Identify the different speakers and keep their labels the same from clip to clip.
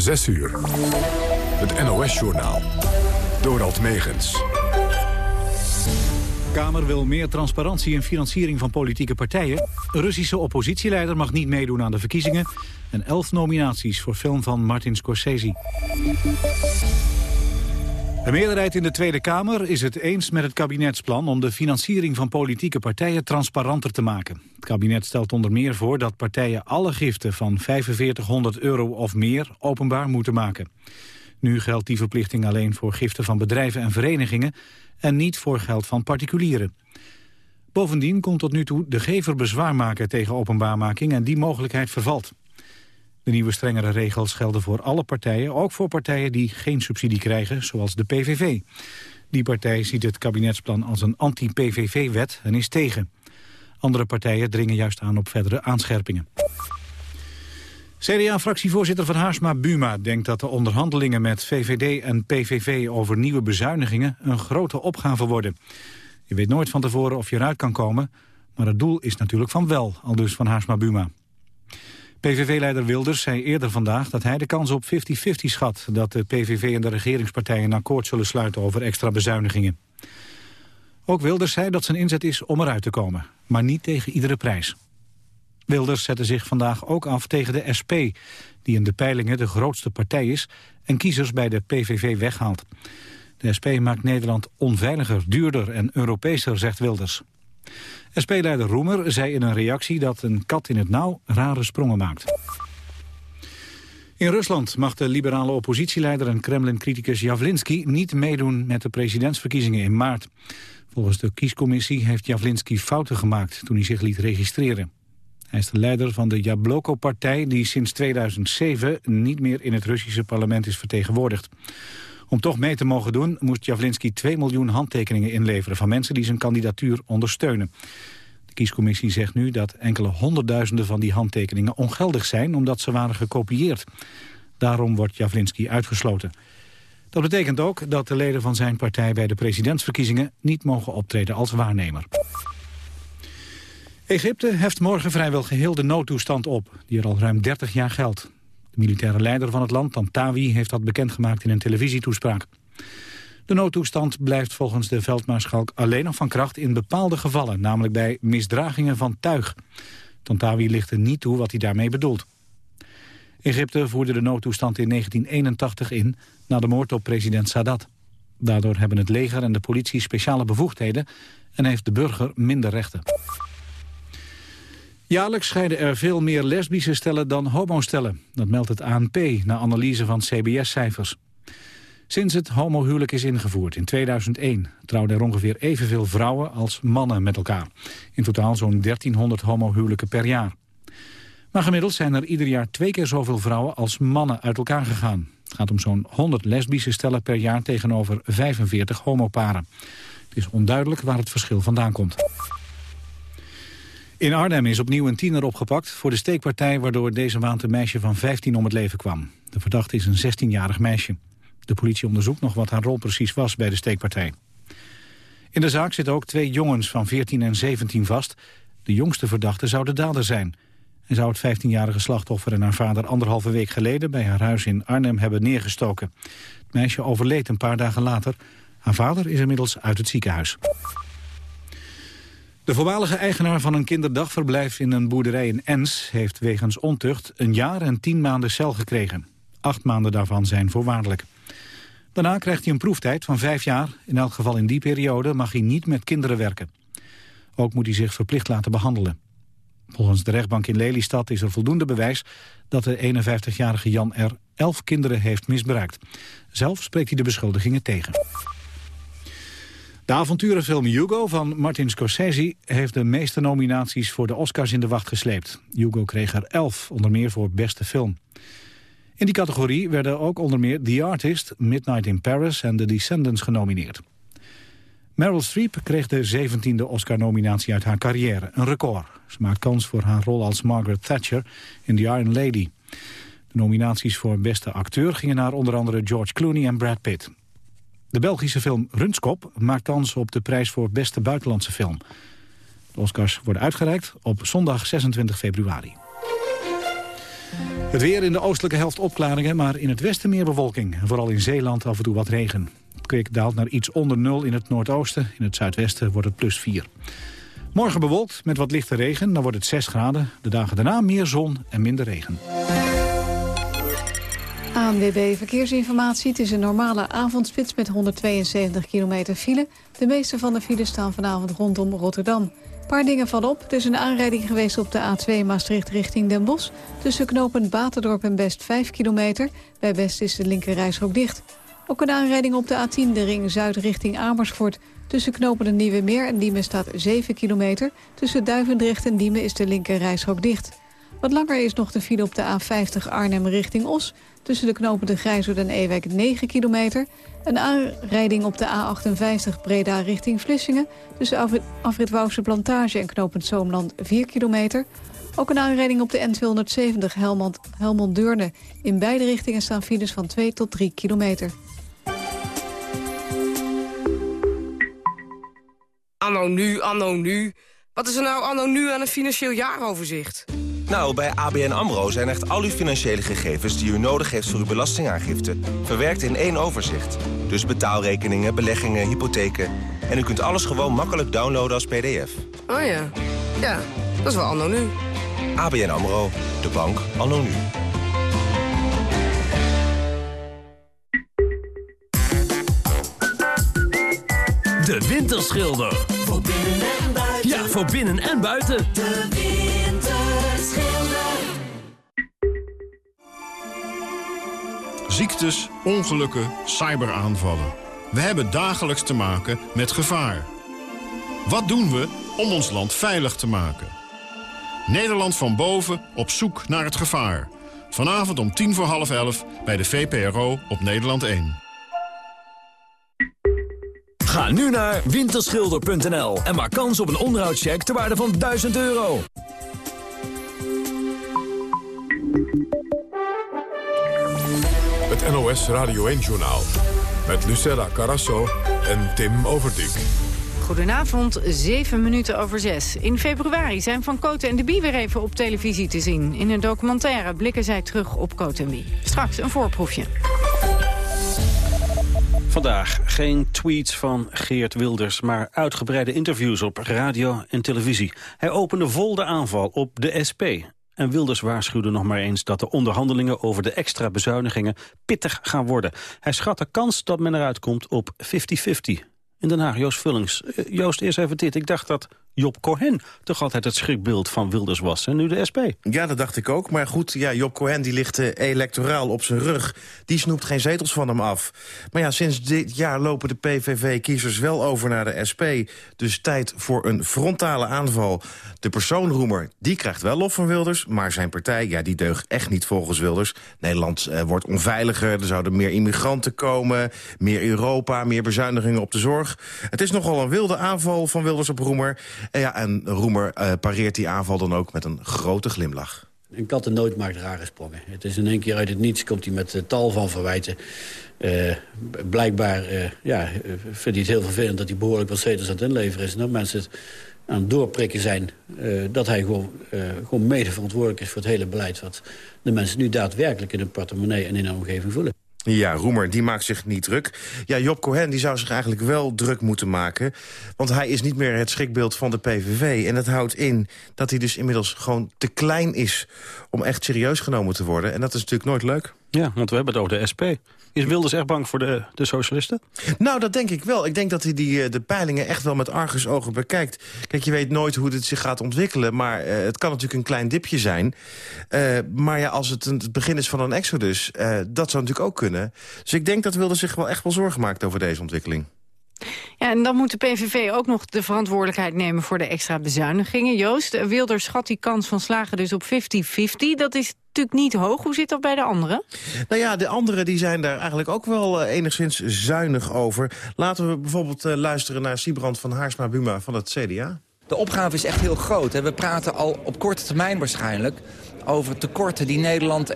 Speaker 1: 6 uur. Het NOS-journaal. Dorald Megens.
Speaker 2: Kamer wil meer transparantie in financiering van politieke partijen. Russische oppositieleider mag niet meedoen aan de verkiezingen. En elf nominaties voor film van Martin Scorsese. De meerderheid in de Tweede Kamer is het eens met het kabinetsplan om de financiering van politieke partijen transparanter te maken. Het kabinet stelt onder meer voor dat partijen alle giften van 4500 euro of meer openbaar moeten maken. Nu geldt die verplichting alleen voor giften van bedrijven en verenigingen en niet voor geld van particulieren. Bovendien kon tot nu toe de gever bezwaar maken tegen openbaarmaking en die mogelijkheid vervalt. De nieuwe strengere regels gelden voor alle partijen, ook voor partijen die geen subsidie krijgen, zoals de PVV. Die partij ziet het kabinetsplan als een anti-PVV-wet en is tegen. Andere partijen dringen juist aan op verdere aanscherpingen. CDA-fractievoorzitter van Haarsma Buma denkt dat de onderhandelingen met VVD en PVV over nieuwe bezuinigingen een grote opgave worden. Je weet nooit van tevoren of je eruit kan komen, maar het doel is natuurlijk van wel, al dus van Haarsma Buma. PVV-leider Wilders zei eerder vandaag dat hij de kans op 50-50 schat... dat de PVV en de regeringspartijen een akkoord zullen sluiten over extra bezuinigingen. Ook Wilders zei dat zijn inzet is om eruit te komen, maar niet tegen iedere prijs. Wilders zette zich vandaag ook af tegen de SP, die in de peilingen de grootste partij is... en kiezers bij de PVV weghaalt. De SP maakt Nederland onveiliger, duurder en Europeeser, zegt Wilders. SP-leider Roemer zei in een reactie dat een kat in het nauw rare sprongen maakt. In Rusland mag de liberale oppositieleider en Kremlin-criticus Javlinsky niet meedoen met de presidentsverkiezingen in maart. Volgens de kiescommissie heeft Javlinsky fouten gemaakt toen hij zich liet registreren. Hij is de leider van de Jabloko-partij die sinds 2007 niet meer in het Russische parlement is vertegenwoordigd. Om toch mee te mogen doen moest Javlinsky 2 miljoen handtekeningen inleveren van mensen die zijn kandidatuur ondersteunen. De kiescommissie zegt nu dat enkele honderdduizenden van die handtekeningen ongeldig zijn omdat ze waren gekopieerd. Daarom wordt Javlinsky uitgesloten. Dat betekent ook dat de leden van zijn partij bij de presidentsverkiezingen niet mogen optreden als waarnemer. Egypte heft morgen vrijwel geheel de noodtoestand op, die er al ruim 30 jaar geldt. Militaire leider van het land, Tantawi, heeft dat bekendgemaakt in een televisietoespraak. De noodtoestand blijft volgens de veldmaarschalk alleen nog van kracht in bepaalde gevallen, namelijk bij misdragingen van tuig. Tantawi lichtte niet toe wat hij daarmee bedoelt. Egypte voerde de noodtoestand in 1981 in na de moord op president Sadat. Daardoor hebben het leger en de politie speciale bevoegdheden en heeft de burger minder rechten. Jaarlijks scheiden er veel meer lesbische stellen dan homostellen. Dat meldt het ANP na analyse van CBS-cijfers. Sinds het homohuwelijk is ingevoerd in 2001 trouwden er ongeveer evenveel vrouwen als mannen met elkaar. In totaal zo'n 1300 homohuwelijken per jaar. Maar gemiddeld zijn er ieder jaar twee keer zoveel vrouwen als mannen uit elkaar gegaan. Het gaat om zo'n 100 lesbische stellen per jaar tegenover 45 homoparen. Het is onduidelijk waar het verschil vandaan komt. In Arnhem is opnieuw een tiener opgepakt voor de steekpartij... waardoor deze maand een meisje van 15 om het leven kwam. De verdachte is een 16-jarig meisje. De politie onderzoekt nog wat haar rol precies was bij de steekpartij. In de zaak zitten ook twee jongens van 14 en 17 vast. De jongste verdachte zou de dader zijn. En zou het 15-jarige slachtoffer en haar vader anderhalve week geleden... bij haar huis in Arnhem hebben neergestoken. Het meisje overleed een paar dagen later. Haar vader is inmiddels uit het ziekenhuis. De voormalige eigenaar van een kinderdagverblijf in een boerderij in Ens... heeft wegens ontucht een jaar en tien maanden cel gekregen. Acht maanden daarvan zijn voorwaardelijk. Daarna krijgt hij een proeftijd van vijf jaar. In elk geval in die periode mag hij niet met kinderen werken. Ook moet hij zich verplicht laten behandelen. Volgens de rechtbank in Lelystad is er voldoende bewijs... dat de 51-jarige Jan R. elf kinderen heeft misbruikt. Zelf spreekt hij de beschuldigingen tegen. De avonturenfilm Hugo van Martin Scorsese heeft de meeste nominaties voor de Oscars in de wacht gesleept. Hugo kreeg er elf, onder meer voor beste film. In die categorie werden ook onder meer The Artist, Midnight in Paris en The Descendants genomineerd. Meryl Streep kreeg de 17e Oscar-nominatie uit haar carrière, een record. Ze maakt kans voor haar rol als Margaret Thatcher in The Iron Lady. De nominaties voor beste acteur gingen naar onder andere George Clooney en Brad Pitt. De Belgische film Runskop maakt kans op de prijs voor beste buitenlandse film. De Oscars worden uitgereikt op zondag 26 februari. Het weer in de oostelijke helft opklaringen, maar in het westen meer bewolking. Vooral in Zeeland af en toe wat regen. Het kwik daalt naar iets onder nul in het noordoosten. In het zuidwesten wordt het plus 4. Morgen bewolkt met wat lichte regen, dan wordt het 6 graden. De dagen daarna meer zon en minder regen.
Speaker 3: ANWB Verkeersinformatie. Het is een normale avondspits met 172 kilometer file. De meeste van de files staan vanavond rondom Rotterdam. Een paar dingen vallen op. Er is een aanrijding geweest op de A2 Maastricht richting Den Bosch. Tussen knopen Baterdorp en Best 5 kilometer. Bij Best is de linkerrijstrook dicht. Ook een aanrijding op de A10, de ring zuid richting Amersfoort. Tussen knopen de Nieuwe Meer en Diemen staat 7 kilometer. Tussen Duivendrecht en Diemen is de linkerrijstrook dicht. Wat langer is nog de file op de A50 Arnhem richting Os. Tussen de knopen de en Ewijk 9 kilometer. Een aanrijding op de A58 Breda richting Vlissingen. Tussen Afrit Wouwse Plantage en knopend Zoomland 4 kilometer. Ook een aanrijding op de N270 Helmond, Helmond-Deurne. In beide richtingen staan files van 2 tot 3 kilometer.
Speaker 4: Anno nu, anno nu. Wat is er nou anno nu aan een financieel jaaroverzicht?
Speaker 5: Nou, bij ABN AMRO zijn echt al uw financiële gegevens... die u nodig heeft voor uw belastingaangifte... verwerkt in één overzicht. Dus betaalrekeningen, beleggingen, hypotheken... en u kunt alles gewoon makkelijk downloaden als pdf.
Speaker 4: Oh ja, ja, dat is wel anno nu.
Speaker 5: ABN AMRO, de bank anno nu.
Speaker 6: De Winterschilder.
Speaker 7: Voor binnen en buiten.
Speaker 6: Ja, voor binnen en buiten.
Speaker 7: De
Speaker 8: Ziektes, ongelukken, cyberaanvallen. We hebben dagelijks te maken met gevaar. Wat doen we om ons land veilig te maken? Nederland van boven op zoek naar het gevaar. Vanavond om tien voor half elf bij de VPRO op Nederland 1.
Speaker 6: Ga nu naar winterschilder.nl en maak kans op een onderhoudscheck ter waarde van 1000 euro.
Speaker 1: Het NOS Radio 1-journaal. Met Lucella Carasso en Tim Overdijk.
Speaker 9: Goedenavond, 7 minuten over 6. In februari zijn Van Koten en de Bie weer even op televisie te zien. In een documentaire blikken zij terug op Koten en Bie. Straks een voorproefje.
Speaker 10: Vandaag geen tweets van Geert Wilders, maar uitgebreide interviews op radio en televisie. Hij opende vol de aanval op de SP. En Wilders waarschuwde nog maar eens dat de onderhandelingen over de extra bezuinigingen pittig gaan worden. Hij schat de kans dat men eruit komt op 50-50. In Den Haag, Joost Vullings. Eh, Joost, eerst even dit. Ik dacht dat Job Cohen toch altijd het schrikbeeld van Wilders was. En nu de SP.
Speaker 11: Ja, dat dacht ik ook. Maar goed, ja, Job Cohen die ligt uh, electoraal op zijn rug. Die snoept geen zetels van hem af. Maar ja, sinds dit jaar lopen de PVV-kiezers wel over naar de SP. Dus tijd voor een frontale aanval. De persoonroemer, die krijgt wel lof van Wilders. Maar zijn partij, ja, die deugt echt niet volgens Wilders. Nederland uh, wordt onveiliger, er zouden meer immigranten komen... meer Europa, meer bezuinigingen op de zorg. Het is nogal een wilde aanval van Wilders op Roemer... En, ja, en Roemer uh, pareert die aanval dan ook met een grote glimlach.
Speaker 12: Een kat nooit maakt rare sprongen. Het is in één keer uit het niets, komt hij met uh, tal van verwijten. Uh, blijkbaar ja, vindt hij het heel vervelend dat hij behoorlijk wat zetels aan het inleveren is. En dat mensen het aan het doorprikken zijn dat hij gewoon, gewoon mede verantwoordelijk is voor het hele beleid... wat de mensen nu daadwerkelijk in hun portemonnee en in hun omgeving voelen.
Speaker 11: Ja, Roemer, die maakt zich niet druk. Ja, Job Cohen die zou zich eigenlijk wel druk moeten maken. Want hij is niet meer het schrikbeeld van de PVV. En dat houdt in dat hij dus inmiddels gewoon te klein is... om echt serieus genomen te worden. En dat is natuurlijk nooit leuk.
Speaker 10: Ja, want we hebben het over de SP. Is Wilders echt bang voor de, de socialisten?
Speaker 11: Nou, dat denk ik wel. Ik denk dat hij die, de peilingen echt wel met argusogen bekijkt. Kijk, je weet nooit hoe dit zich gaat ontwikkelen... maar uh, het kan natuurlijk een klein dipje zijn. Uh, maar ja, als het het begin is van een exodus, dat zou natuurlijk ook kunnen. Dus ik denk dat Wilders zich wel echt wel zorgen maakt over deze ontwikkeling.
Speaker 9: Ja, en dan moet de PVV ook nog de verantwoordelijkheid nemen voor de extra bezuinigingen. Joost, Wilders schat die kans van slagen dus op 50-50. Dat is natuurlijk niet hoog. Hoe zit dat bij de anderen?
Speaker 11: Nou ja, de anderen die zijn daar eigenlijk ook wel uh, enigszins zuinig over. Laten we bijvoorbeeld uh, luisteren naar Sibrand van Haarsma-Buma van het CDA.
Speaker 13: De opgave is echt heel groot. Hè. We praten al op korte termijn waarschijnlijk over tekorten die Nederland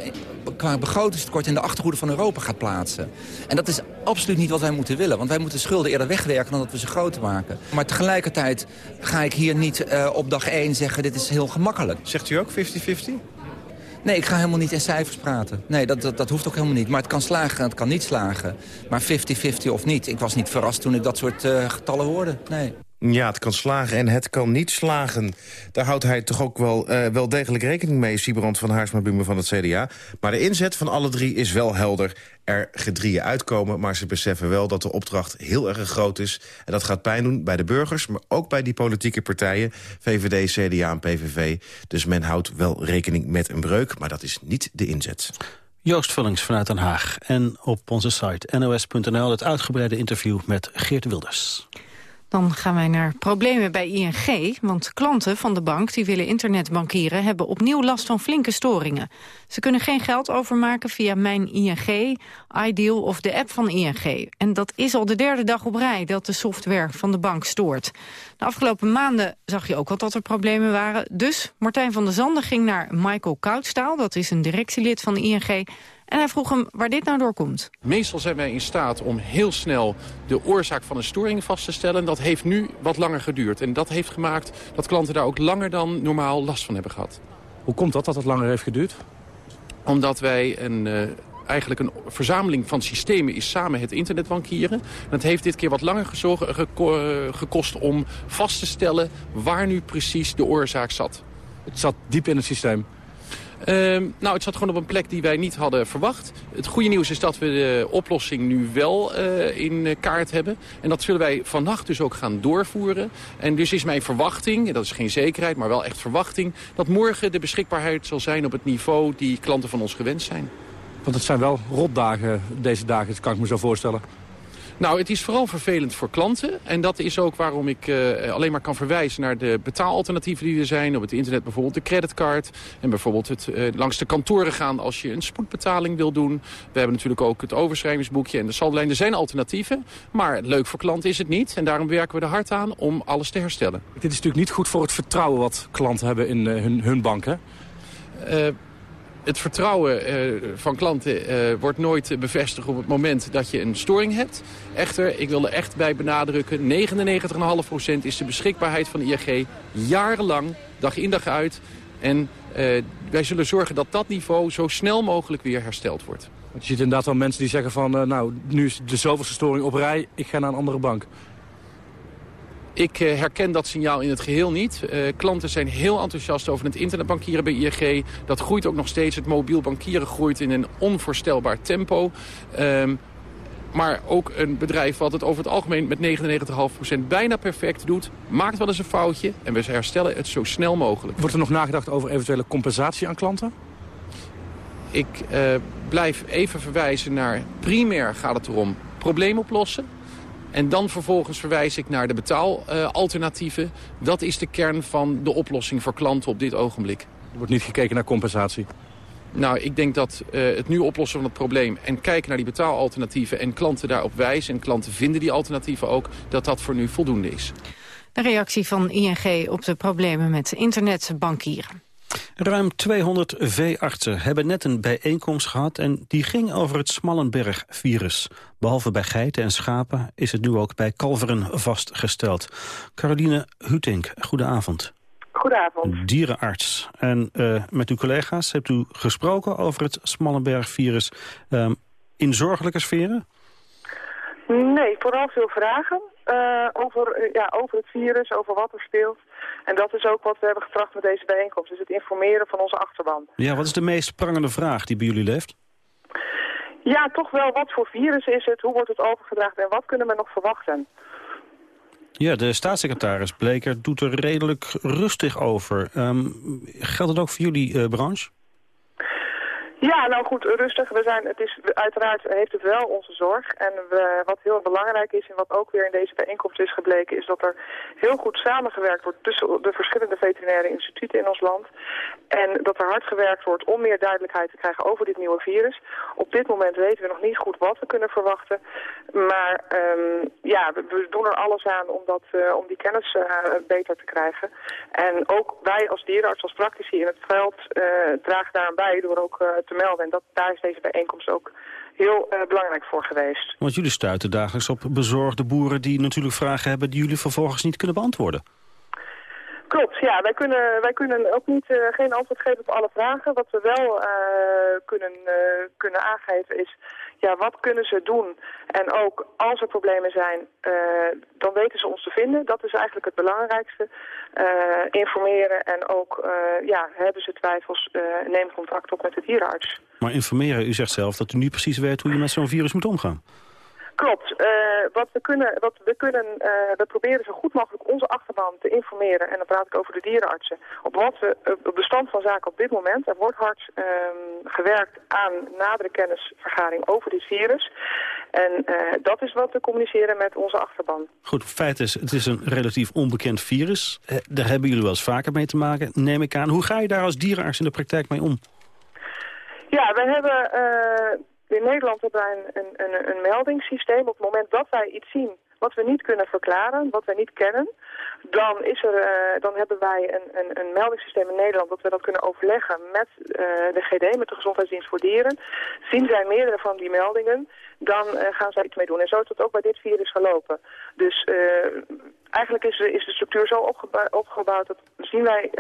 Speaker 13: qua begrotingstekort in de achterhoede van Europa gaat plaatsen. En dat is absoluut niet wat wij moeten willen. Want wij moeten schulden eerder wegwerken dan dat we ze groter maken. Maar tegelijkertijd ga ik hier niet uh, op dag 1 zeggen dit is heel gemakkelijk.
Speaker 11: Zegt u ook 50-50?
Speaker 13: Nee, ik ga helemaal niet in cijfers praten. Nee, dat, dat, dat hoeft ook helemaal niet. Maar het kan slagen en het kan niet slagen. Maar 50-50 of niet. Ik was niet verrast toen ik dat soort uh, getallen hoorde. Nee.
Speaker 11: Ja, het kan slagen en het kan niet slagen. Daar houdt hij toch ook wel, uh, wel degelijk rekening mee... Siebrand van Haarsma-Buma van het CDA. Maar de inzet van alle drie is wel helder. Er gedrieën uitkomen, maar ze beseffen wel dat de opdracht heel erg groot is. En dat gaat pijn doen bij de burgers, maar ook bij die politieke partijen... VVD, CDA en PVV. Dus men houdt wel rekening met een breuk, maar dat is niet de inzet.
Speaker 10: Joost Vullings vanuit Den Haag. En op onze site nos.nl het uitgebreide interview met Geert Wilders.
Speaker 9: Dan gaan wij naar problemen bij ING, want klanten van de bank die willen internetbankieren hebben opnieuw last van flinke storingen. Ze kunnen geen geld overmaken via Mijn ING, Ideal of de app van ING. En dat is al de derde dag op rij dat de software van de bank stoort. De afgelopen maanden zag je ook al dat er problemen waren. Dus Martijn van der Zanden ging naar Michael Koudstaal, dat is een directielid van ING... En hij vroeg hem waar dit nou door komt.
Speaker 14: Meestal zijn wij in staat om heel snel de oorzaak van een storing vast te stellen. Dat heeft nu wat langer geduurd. En dat heeft gemaakt dat klanten daar ook langer dan normaal last van hebben gehad.
Speaker 15: Hoe komt dat dat het langer heeft geduurd?
Speaker 14: Omdat wij een... Uh, eigenlijk een verzameling van systemen is samen het internetbankieren. En het heeft dit keer wat langer gekost om vast te stellen waar nu precies de oorzaak zat.
Speaker 15: Het zat diep in het systeem?
Speaker 14: Uh, nou, het zat gewoon op een plek die wij niet hadden verwacht. Het goede nieuws is dat we de oplossing nu wel uh, in kaart hebben. En dat zullen wij vannacht dus ook gaan doorvoeren. En dus is mijn verwachting, dat is geen zekerheid, maar wel echt verwachting... dat morgen de beschikbaarheid zal zijn op het niveau die klanten van ons gewend zijn.
Speaker 15: Want het zijn wel rotdagen deze dagen, dat kan ik me zo voorstellen.
Speaker 14: Nou, het is vooral vervelend voor klanten. En dat is ook waarom ik uh, alleen maar kan verwijzen naar de betaalalternatieven die er zijn. Op het internet bijvoorbeeld de creditcard. En bijvoorbeeld het uh, langs de kantoren gaan als je een spoedbetaling wil doen. We hebben natuurlijk ook het overschrijvingsboekje en de saldolijn. Er zijn alternatieven, maar leuk voor klanten is het niet. En daarom werken we er hard aan om alles te herstellen.
Speaker 15: Dit is natuurlijk niet goed voor het vertrouwen wat klanten hebben in uh, hun, hun bank, hè?
Speaker 14: Het vertrouwen uh, van klanten uh, wordt nooit bevestigd op het moment dat je een storing hebt. Echter, ik wil er echt bij benadrukken, 99,5% is de beschikbaarheid van ING jarenlang, dag in dag uit. En uh, wij zullen zorgen dat dat niveau zo snel mogelijk weer hersteld wordt.
Speaker 15: Je ziet inderdaad wel mensen die zeggen van, nou, nu is de zoveelste storing op rij, ik ga naar een andere bank.
Speaker 14: Ik uh, herken dat signaal in het geheel niet. Uh, klanten zijn heel enthousiast over het internetbankieren bij ING. Dat groeit ook nog steeds. Het mobiel bankieren groeit in een onvoorstelbaar tempo. Um, maar ook een bedrijf wat het over het algemeen met 99,5% bijna perfect doet... maakt wel eens een foutje en we herstellen het zo snel mogelijk.
Speaker 15: Wordt er nog nagedacht over eventuele compensatie aan klanten?
Speaker 14: Ik uh, blijf even verwijzen naar... primair gaat het erom probleem oplossen. En dan vervolgens verwijs ik naar de betaalalternatieven. dat is de kern van de oplossing voor klanten op dit ogenblik.
Speaker 15: Er wordt niet gekeken naar compensatie?
Speaker 14: Nou, ik denk dat uh, het nu oplossen van het probleem en kijken naar die betaalalternatieven... en klanten daarop wijzen en klanten vinden die alternatieven ook... dat dat voor nu voldoende is.
Speaker 9: De reactie van ING op de problemen met internetbankieren.
Speaker 10: Ruim 200 veeartsen hebben net een bijeenkomst gehad... en die ging over het Smallenberg-virus. Behalve bij geiten en schapen is het nu ook bij kalveren vastgesteld. Caroline Hutink, goedenavond.
Speaker 16: Goedenavond.
Speaker 10: Dierenarts. En uh, met uw collega's hebt u gesproken over het Smallenberg-virus um, in zorgelijke sferen?
Speaker 16: Nee, vooral veel vragen uh, over, ja, over het virus, over wat er speelt. En dat is ook wat we hebben gevraagd met deze bijeenkomst. Dus het informeren van onze achterban.
Speaker 10: Ja, wat is de meest prangende vraag die bij jullie leeft?
Speaker 16: Ja, toch wel. Wat voor virus is het? Hoe wordt het overgedragen? En wat kunnen we nog verwachten?
Speaker 10: Ja, de staatssecretaris Bleker doet er redelijk rustig over. Um, geldt het ook voor jullie uh, branche?
Speaker 16: Ja, nou goed, rustig. We zijn, het is, uiteraard heeft het wel onze zorg. En we, wat heel belangrijk is en wat ook weer in deze bijeenkomst is gebleken... is dat er heel goed samengewerkt wordt tussen de verschillende veterinaire instituten in ons land. En dat er hard gewerkt wordt om meer duidelijkheid te krijgen over dit nieuwe virus. Op dit moment weten we nog niet goed wat we kunnen verwachten. Maar um, ja, we, doen er alles aan om, dat, uh, om die kennis uh, beter te krijgen. En ook wij als dierenarts, als praktici in het veld, uh, dragen daaraan bij door ook te melden. En dat, daar is deze bijeenkomst ook heel uh, belangrijk voor geweest.
Speaker 10: Want jullie stuiten dagelijks op bezorgde boeren die natuurlijk vragen hebben... die jullie vervolgens niet kunnen beantwoorden.
Speaker 16: Klopt, ja. Wij kunnen, wij kunnen ook niet, eh, geen antwoord geven op alle vragen. Wat we wel eh, kunnen, eh, kunnen aangeven is, ja, wat kunnen ze doen? En ook als er problemen zijn, dan weten ze ons te vinden. Dat is eigenlijk het belangrijkste. informeren en ook, ja, hebben ze twijfels, neem contact op met de dierenarts.
Speaker 10: Maar informeren, u zegt zelf dat u nu precies weet hoe je met zo'n virus moet omgaan.
Speaker 16: Klopt. Uh, wat we kunnen, wat we kunnen, uh, we proberen zo goed mogelijk onze achterban te informeren. En dan praat ik over de dierenartsen. Op wat we, op de stand van zaken op dit moment. Er wordt hard uh, gewerkt aan nadere kennisvergaring over dit virus. En dat is wat we communiceren met onze achterban.
Speaker 10: Goed, feit is, het is een relatief onbekend virus. daar hebben jullie wel eens vaker mee te maken, neem ik aan. Hoe ga je daar als dierenarts in de praktijk mee om?
Speaker 16: Ja, we hebben in Nederland hebben wij een, een, een meldingssysteem. Op het moment dat wij iets zien wat we niet kunnen verklaren, wat wij niet kennen, dan, is er, uh, dan hebben wij een, een, een meldingssysteem in Nederland dat we dat kunnen overleggen met uh, de GD, met de Gezondheidsdienst voor Dieren. Zien zij meerdere van die meldingen, dan uh, gaan zij iets mee doen. En zo is dat ook bij dit virus gelopen. Dus eigenlijk is, is de structuur zo opgebouwd dat zien wij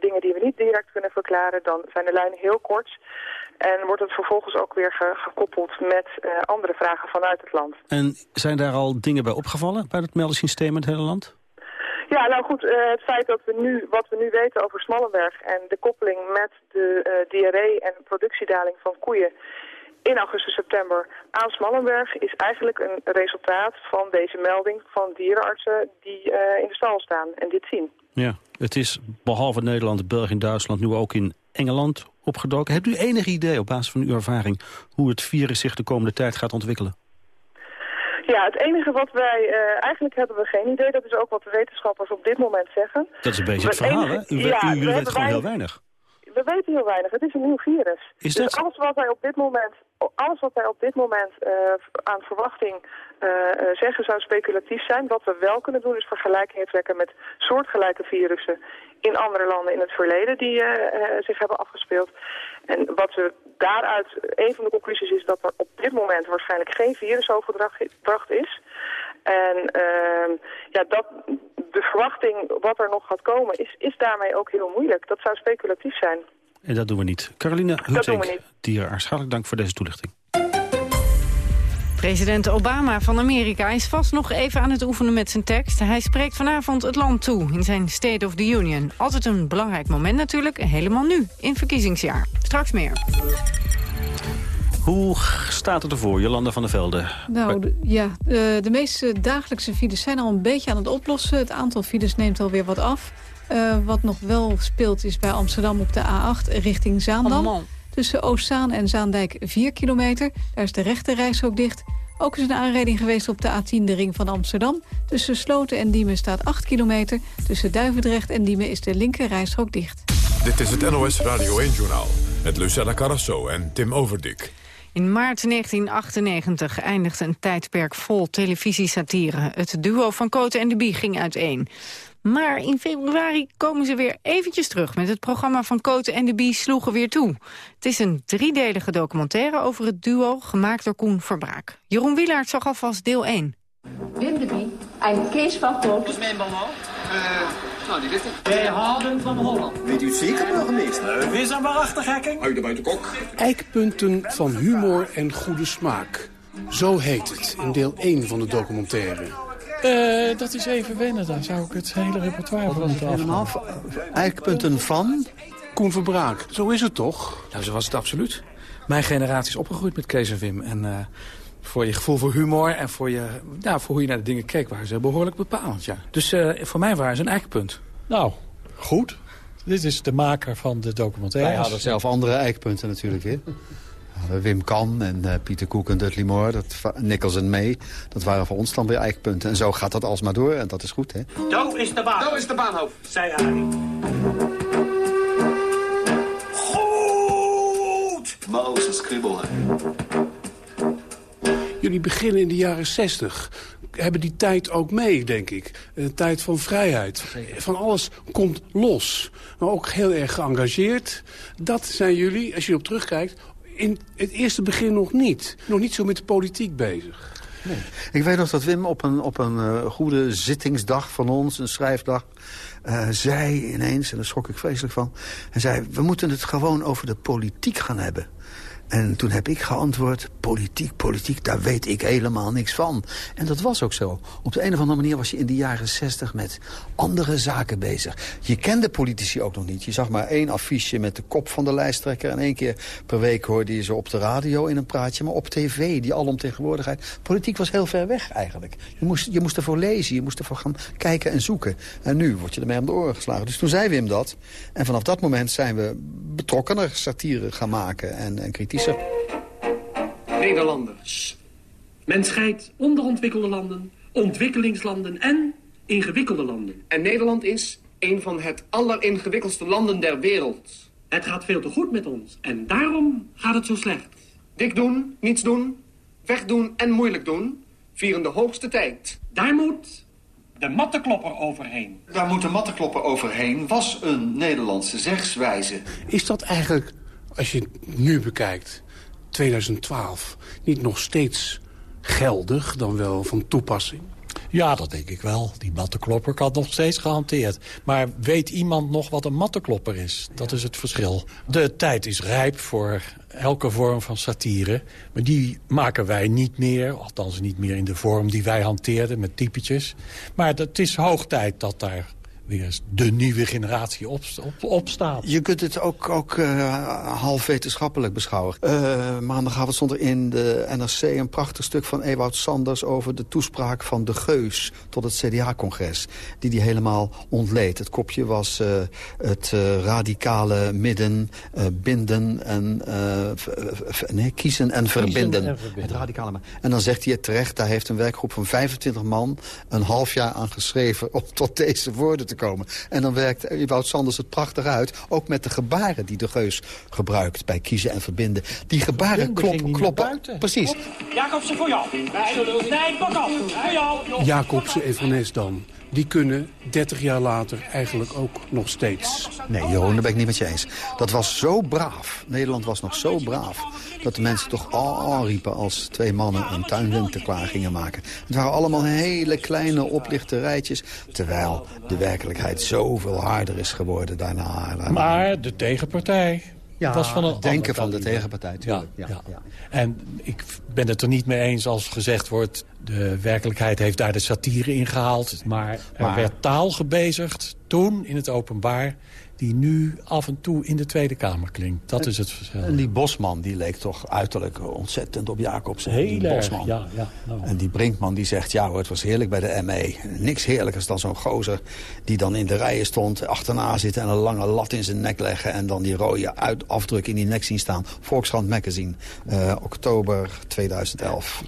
Speaker 16: dingen die we niet direct kunnen verklaren, dan zijn de lijnen heel kort. En wordt het vervolgens ook weer ge gekoppeld met uh, andere vragen vanuit het land.
Speaker 10: En zijn daar al dingen bij opgevallen bij het meldingssysteem in het hele land?
Speaker 16: Ja, nou goed, uh, het feit dat we nu, wat we nu weten over Smallenberg en de koppeling met de uh, diarree en productiedaling van koeien in augustus, september aan Smallenberg is eigenlijk een resultaat van deze melding van dierenartsen die uh, in de stal staan en dit zien.
Speaker 10: Ja, het is behalve Nederland, België en Duitsland nu ook in Engeland opgedoken. Hebt u enig idee op basis van uw ervaring hoe het virus zich de komende tijd gaat ontwikkelen?
Speaker 16: Ja, het enige wat wij... Uh, eigenlijk hebben we geen idee. Dat is ook wat de wetenschappers op dit moment zeggen.
Speaker 10: Dat is een beetje het verhaal, hè? U,
Speaker 16: ja,
Speaker 10: u, u weet gewoon heel weinig.
Speaker 16: We weten heel weinig. Het is een nieuw virus.
Speaker 10: Is
Speaker 16: dus
Speaker 10: dat...
Speaker 16: alles wat wij op dit moment, alles wat wij op dit moment uh, aan verwachting uh, zeggen zou speculatief zijn. Wat we wel kunnen doen is vergelijkingen trekken met soortgelijke virussen in andere landen in het verleden die zich hebben afgespeeld. En wat we daaruit, een van de conclusies is dat er op dit moment waarschijnlijk geen virusoverdracht is. En uh, ja, dat, de verwachting wat er nog gaat komen is, is daarmee ook heel moeilijk. Dat zou speculatief zijn.
Speaker 10: En dat doen we niet. Caroline Huttink, dierenarts, hartelijk dank voor deze toelichting.
Speaker 9: President Obama van Amerika is vast nog even aan het oefenen met zijn tekst. Hij spreekt vanavond het land toe in zijn State of the Union. Altijd een belangrijk moment natuurlijk, helemaal nu, in verkiezingsjaar. Straks meer.
Speaker 10: Hoe staat het ervoor, Jolanda van der Velde?
Speaker 3: Nou, de, ja, de, de, meeste dagelijkse files zijn al een beetje aan het oplossen. Het aantal files neemt alweer wat af. Uh, wat nog wel speelt is bij Amsterdam op de A8 richting Zaandam.
Speaker 9: Oh
Speaker 3: Tussen Oostzaan en Zaandijk 4 kilometer. Daar is de rechte reis ook dicht. Ook is een aanrijding geweest op de A10, de ring van Amsterdam. Tussen Sloten en Diemen staat 8 kilometer. Tussen Duivendrecht en Diemen is de linker dicht.
Speaker 1: Dit is het NOS Radio 1-journaal met Lucella Carrasso en Tim Overdik.
Speaker 9: In maart 1998 eindigde een tijdperk vol televisiesatire. Het duo van Koten en de Bie ging uiteen. Maar in februari komen ze weer eventjes terug met het programma van Koten en de Bie sloegen weer toe. Het is een driedelige documentaire over het duo gemaakt door Koen Verbraak. Jeroen Wielaert zag alvast deel 1.
Speaker 17: Wim de Bie en Kees van Koot.
Speaker 18: Dat is mijn mama. Uh, nou, die weet ik.
Speaker 17: Wij houden van Holland.
Speaker 18: Weet u het zeker, burgemeester? Wees aan waarachtig, gekking. Uit de buitenkok.
Speaker 19: Eikpunten van humor en goede smaak. Zo heet het in deel 1 van de documentaire.
Speaker 20: Uh, dat is even wennen, daar zou ik het hele repertoire van moeten
Speaker 19: helemaal Eikpunten van? Koen Verbraak, zo is het toch?
Speaker 20: Nou, zo was het absoluut. Mijn generatie is opgegroeid met Kees en Wim. En uh, voor je gevoel voor humor en voor, je, nou, voor hoe je naar de dingen keek... waren ze behoorlijk bepalend, ja. Dus uh, voor mij waren ze een eikpunt.
Speaker 21: Nou, goed. Dit is de maker van de documentaire.
Speaker 22: Wij hadden zelf andere eikpunten natuurlijk weer. Wim Kan en uh, Pieter Koek en Dudley Moore, dat, Nichols en May, dat waren voor ons dan weer eikpunten. En zo gaat dat alsmaar door en dat is goed, hè?
Speaker 18: Doof is de baan. Doof is de baanhoofd, zei Arie. Goed! Mozes kribbel,
Speaker 19: Jullie beginnen in de jaren 60 hebben die tijd ook mee, denk ik. Een tijd van vrijheid. Van alles komt los. Maar ook heel erg geëngageerd. Dat zijn jullie, als je erop terugkijkt, in het eerste begin nog niet. Nog niet zo met de politiek bezig.
Speaker 22: Ik weet nog dat Wim op een, op een uh, goede zittingsdag van ons, een schrijfdag... Uh, zei ineens, en daar schrok ik vreselijk van... hij zei, we moeten het gewoon over de politiek gaan hebben. En toen heb ik geantwoord, politiek, politiek, daar weet ik helemaal niks van. En dat was ook zo. Op de een of andere manier was je in de jaren zestig met andere zaken bezig. Je kende politici ook nog niet. Je zag maar één affiche met de kop van de lijsttrekker... en één keer per week hoorde je ze op de radio in een praatje. Maar op tv, die alomtegenwoordigheid. Politiek was heel ver weg eigenlijk. Je moest, je moest ervoor lezen, je moest ervoor gaan kijken en zoeken. En nu word je ermee om de oren geslagen. Dus toen zei Wim dat. En vanaf dat moment zijn we betrokkener satire gaan maken en, en kritisch
Speaker 23: Nederlanders. Men scheidt onderontwikkelde landen, ontwikkelingslanden en ingewikkelde landen.
Speaker 24: En Nederland is een van het alleringewikkeldste landen der wereld.
Speaker 23: Het gaat veel te goed met ons en daarom gaat het zo slecht.
Speaker 24: Dik doen, niets doen, wegdoen en moeilijk doen, vieren de hoogste tijd.
Speaker 23: Daar moet de matteklopper overheen.
Speaker 25: Daar moet de matteklopper overheen, was een Nederlandse zegswijze.
Speaker 19: Is dat eigenlijk als je het nu bekijkt, 2012, niet nog steeds geldig dan wel van toepassing?
Speaker 21: Ja, dat denk ik wel. Die mattenklopper kan nog steeds gehanteerd. Maar weet iemand nog wat een mattenklopper is? Dat is het verschil. De tijd is rijp voor elke vorm van satire. Maar die maken wij niet meer. Althans niet meer in de vorm die wij hanteerden met typetjes. Maar het is hoog tijd dat daar weer de nieuwe generatie op, op, opstaat.
Speaker 22: Je kunt het ook, ook uh, half wetenschappelijk beschouwen. Uh, maandagavond stond er in de NRC een prachtig stuk van Ewout Sanders... over de toespraak van de Geus tot het CDA-congres. Die die helemaal ontleed. Het kopje was uh, het radicale midden, binden en... nee, kiezen en verbinden. en verbinden. Het radicale En dan zegt hij het terecht, daar heeft een werkgroep van 25 man... een half jaar aan geschreven om tot deze woorden te komen. En dan werkt Ewout Sanders het prachtig uit. Ook met de gebaren die de Geus gebruikt bij kiezen en verbinden. Die gebaren kloppen. kloppen. Precies.
Speaker 23: Jacobsen voor jou. Nee, pak af. Voor jou.
Speaker 19: Jacobsen en Van Nes dan die kunnen 30 jaar later eigenlijk ook nog steeds.
Speaker 22: Nee, Jeroen, daar ben ik niet met je eens. Dat was zo braaf. Nederland was nog zo braaf. Dat de mensen toch al riepen als twee mannen een tuinwinter klaar gingen maken. Het waren allemaal hele kleine oplichterrijtjes. Terwijl de werkelijkheid zoveel harder is geworden daarna.
Speaker 21: Maar de tegenpartij,
Speaker 22: ja, was van het denken van de tegenpartij, Ja, ja, ja,
Speaker 21: En ik ben het er niet mee eens als gezegd wordt... de werkelijkheid heeft daar de satire in gehaald. Maar er werd taal gebezigd toen in het openbaar die nu af en toe in de Tweede Kamer klinkt. Dat is het verschil.
Speaker 22: En die Bosman, die leek toch uiterlijk ontzettend op Jacobsen.
Speaker 21: Heel Bosman. ja. ja
Speaker 22: nou. En die Brinkman die zegt, ja hoor, het was heerlijk bij de ME. Niks heerlijkers dan zo'n gozer die dan in de rijen stond... achterna zitten en een lange lat in zijn nek leggen... en dan die rode uit afdruk in die nek zien staan. Volkskrant Magazine, uh, oktober 2011.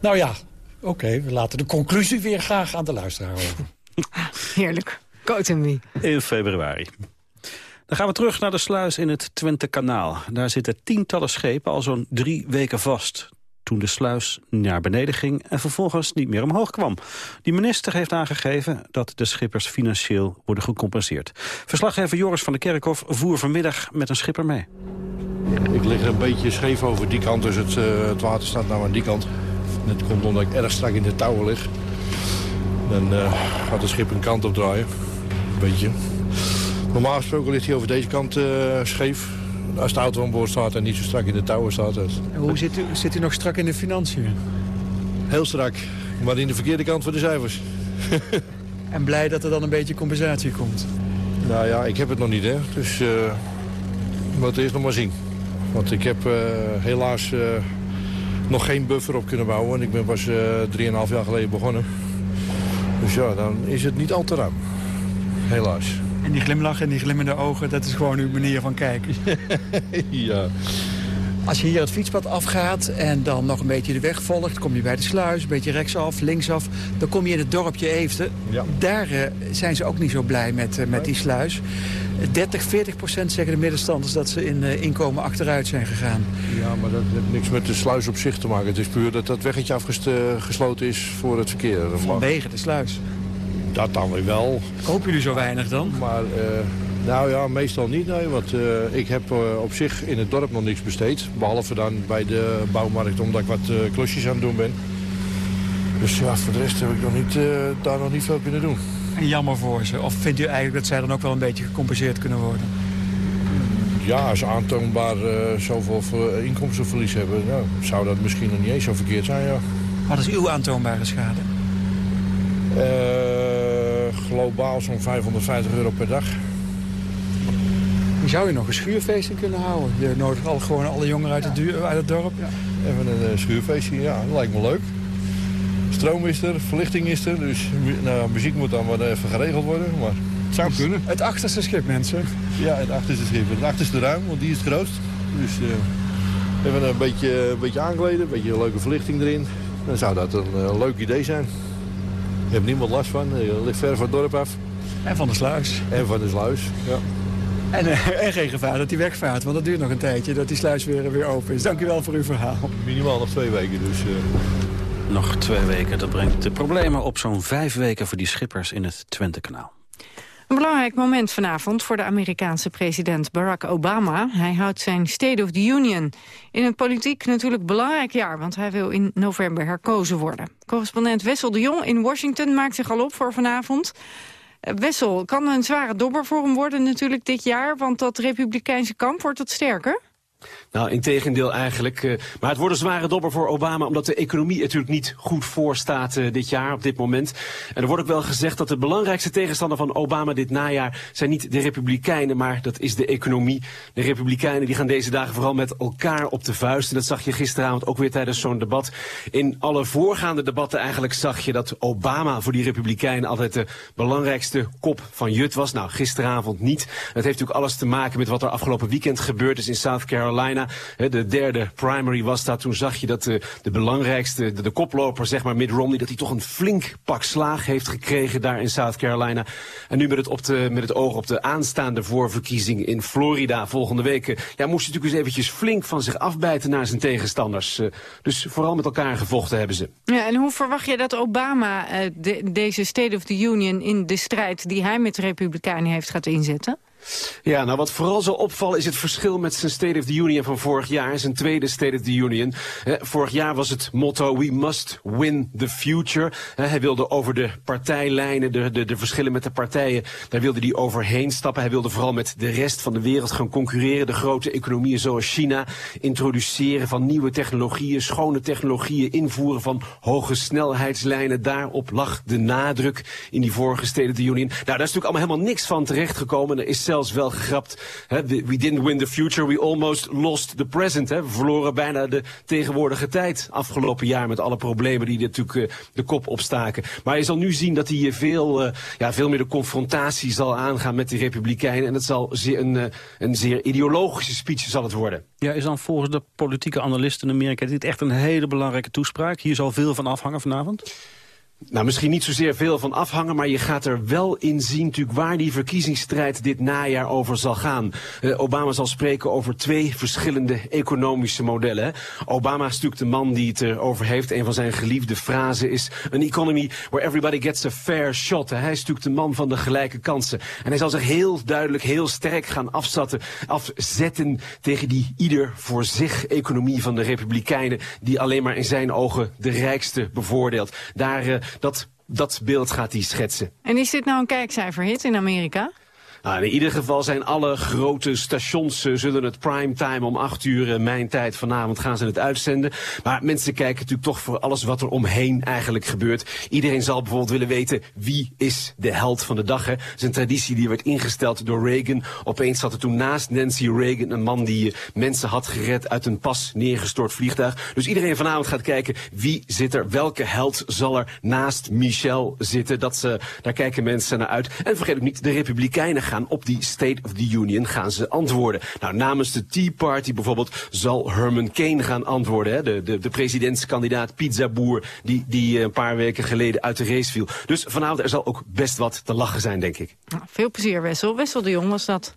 Speaker 21: Nou ja, oké, we laten de conclusie weer graag aan de luisteraar over.
Speaker 9: Heerlijk.
Speaker 10: In februari. Dan gaan we terug naar de sluis in het Twente-kanaal. Daar zitten tientallen schepen al zo'n drie weken vast toen de sluis naar beneden ging en vervolgens niet meer omhoog kwam. Die minister heeft aangegeven dat de schippers financieel worden gecompenseerd. Verslaggever Joris van der Kerkhof voer vanmiddag met een schipper mee.
Speaker 26: Ik lig een beetje scheef over die kant, dus het, uh, het water staat nou aan die kant. Dat komt omdat ik erg strak in de touwen lig. Dan uh, gaat de schip een kant op draaien beetje. Normaal gesproken ligt hij over deze kant uh, scheef. Als de auto aan boord staat en niet zo strak in de touwen staat. Het.
Speaker 21: hoe zit u, zit u nog strak in de financiën?
Speaker 26: Heel strak, maar in de verkeerde kant van de cijfers.
Speaker 21: en blij dat er dan een beetje compensatie komt?
Speaker 26: Nou ja, ik heb het nog niet, hè. Dus uh, moeten eerst nog maar zien. Want ik heb uh, helaas uh, nog geen buffer op kunnen bouwen. Ik ben pas 3,5 jaar geleden begonnen. Dus ja, dan is het niet al te ruim helaas.
Speaker 21: En die glimlach en die glimmende ogen, dat is gewoon uw manier van kijken.
Speaker 26: ja.
Speaker 21: Als je hier het fietspad afgaat en dan nog een beetje de weg volgt... kom je bij de sluis, een beetje rechtsaf, linksaf. Dan kom je in het dorpje Eefde. Ja. Daar uh, zijn ze ook niet zo blij met, uh, met die sluis. 30, 40 procent zeggen de middenstanders dat ze in uh, inkomen achteruit zijn gegaan.
Speaker 26: Ja, maar dat heeft niks met de sluis op zich te maken. Het is puur dat dat weggetje afgesloten is voor het verkeer.
Speaker 21: Vanwege de sluis?
Speaker 26: Dat dan weer wel.
Speaker 21: Kopen jullie zo weinig dan?
Speaker 26: Maar, uh, nou ja, meestal niet, nee. Want uh, ik heb uh, op zich in het dorp nog niks besteed. Behalve dan bij de bouwmarkt, omdat ik wat klusjes aan het doen ben. Dus ja, voor de rest heb ik nog niet, eh, daar nog niet veel kunnen doen.
Speaker 27: En jammer voor ze? Of vindt u eigenlijk dat zij dan ook wel een beetje gecompenseerd kunnen worden?
Speaker 26: Ja, als ze aantoonbaar eh, zoveel ver- inkomstenverlies hebben... Nou, zou dat misschien nog niet eens zo verkeerd zijn, ja.
Speaker 27: Wat is uw aantoonbare schade?
Speaker 26: Eh, globaal zo'n 550 euro per dag.
Speaker 27: Zou je nog een schuurfeest kunnen houden. Je nodigt al, gewoon alle jongeren uit het, uit het dorp.
Speaker 26: Even een eh, schuurfeestje, ja, dat lijkt me leuk. Stroom is er, verlichting is er, dus nou, muziek moet dan wel even geregeld worden, maar het zou kunnen.
Speaker 27: Het achterste schip, mensen.
Speaker 26: Ja, het achterste schip. Het achterste ruim, want die is het grootst. Dus eh, even een beetje, een beetje aankleden, een beetje een leuke verlichting erin. Dan zou dat een leuk idee zijn. Je hebt niemand last van, je ligt ver van het dorp af.
Speaker 27: En van de sluis.
Speaker 26: En van de sluis, ja.
Speaker 27: En, eh, en geen gevaar dat hij wegvaart, want dat duurt nog een tijdje dat die sluis weer, weer open is. Dank u wel voor uw verhaal.
Speaker 26: Minimaal nog twee weken, dus... eh,
Speaker 10: Nog twee weken, dat brengt de problemen op zo'n vijf weken voor die schippers in het Twentekanaal.
Speaker 9: Een belangrijk moment vanavond voor de Amerikaanse president Barack Obama. Hij houdt zijn State of the Union. In het politiek natuurlijk belangrijk jaar, want hij wil in november herkozen worden. Correspondent Wessel de Jong in Washington maakt zich al op voor vanavond. Eh, Wessel, kan een zware dobber voor hem worden natuurlijk dit jaar, want dat republikeinse kamp wordt dat sterker?
Speaker 28: Nou, in tegendeel eigenlijk. eh, maar het wordt een zware dobber voor Obama... omdat de economie natuurlijk niet goed voor staat eh, dit jaar, op dit moment. En er wordt ook wel gezegd dat de belangrijkste tegenstander van Obama dit najaar... zijn niet de Republikeinen, maar dat is de economie. De Republikeinen die gaan deze dagen vooral met elkaar op de vuist. En dat zag je gisteravond ook weer tijdens zo'n debat. In alle voorgaande debatten eigenlijk zag je dat Obama voor die Republikeinen... altijd de belangrijkste kop van Jut was. Nou, gisteravond niet. Het heeft natuurlijk alles te maken met wat er afgelopen weekend gebeurd is in South Carolina. De derde primary was dat. Toen zag je dat de, de belangrijkste, de, koploper, zeg maar, Mitt Romney, dat hij toch een flink pak slaag heeft gekregen daar in South Carolina. En nu met het, op de, met het oog op de aanstaande voorverkiezing in Florida volgende week, eh, ja, moest hij natuurlijk eens eventjes flink van zich afbijten naar zijn tegenstanders. Eh, Dus vooral met elkaar gevochten hebben ze.
Speaker 9: Ja, en hoe verwacht je dat Obama eh, de- deze State of the Union in de strijd die hij met de Republikeinen heeft gaat inzetten?
Speaker 28: Ja, nou wat vooral zal opvallen is het verschil met zijn State of the Union van vorig jaar. Zijn tweede State of the Union. Vorig jaar was het motto We must win the future. Hij wilde over de partijlijnen, de, de, de verschillen met de partijen, daar wilde hij overheen stappen. Hij wilde vooral met de rest van de wereld gaan concurreren. De grote economieën zoals China. Introduceren van nieuwe technologieën, schone technologieën. Invoeren van hoge snelheidslijnen. Daarop lag de nadruk in die vorige State of the Union. Nou, daar is natuurlijk allemaal helemaal niks van terechtgekomen. Er is wel gegrapt. Hè, we, didn't win the future, we almost lost the present. Hè. We verloren bijna de tegenwoordige tijd afgelopen jaar met alle problemen die natuurlijk eh, de kop opstaken. Maar je zal nu zien dat hij hier veel, eh, ja, veel meer de confrontatie zal aangaan met de Republikeinen. En het zal een, eh, een zeer ideologische speech zal het worden.
Speaker 10: Ja, is dan volgens de politieke analisten in Amerika dit echt een hele belangrijke toespraak? Hier zal veel van afhangen vanavond?
Speaker 28: Nou, misschien niet zozeer veel van afhangen, maar je gaat er wel in zien natuurlijk waar die verkiezingsstrijd dit najaar over zal gaan. Eh, Obama zal spreken over twee verschillende economische modellen. Obama is natuurlijk de man die het erover heeft. Een van zijn geliefde frasen is an economy where everybody gets a fair shot. Hij is natuurlijk de man van de gelijke kansen. En hij zal zich heel duidelijk, heel sterk gaan afzetten, afzetten tegen die ieder voor zich economie van de Republikeinen, die alleen maar in zijn ogen de rijkste bevoordeelt. Daar, eh, dat, dat beeld gaat hij schetsen.
Speaker 9: En is dit nou een kijkcijferhit in Amerika?
Speaker 28: Nou, in ieder geval zijn alle grote stations eh, zullen het primetime om 8 uur eh, mijn tijd vanavond gaan ze het uitzenden. Maar mensen kijken natuurlijk toch voor alles wat er omheen eigenlijk gebeurt. Iedereen zal bijvoorbeeld willen weten wie is de held van de dag. Hè? Dat is een traditie die werd ingesteld door Reagan. Opeens zat er toen naast Nancy Reagan een man die eh, mensen had gered uit een pas neergestort vliegtuig. Dus iedereen vanavond gaat kijken wie zit er, welke held zal er naast Michelle zitten. Dat, ze, daar kijken mensen naar uit. En vergeet ook niet, de Republikeinen gaan op die State of the Union gaan ze antwoorden. Nou, namens de Tea Party bijvoorbeeld zal Herman Kane gaan antwoorden. Hè? De, de, de presidentskandidaat pizzaboer die, die een paar weken geleden uit de race viel. Dus vanavond er zal ook best wat te lachen zijn, denk ik.
Speaker 9: Nou, veel plezier, Wessel. Wessel de Jong was dat.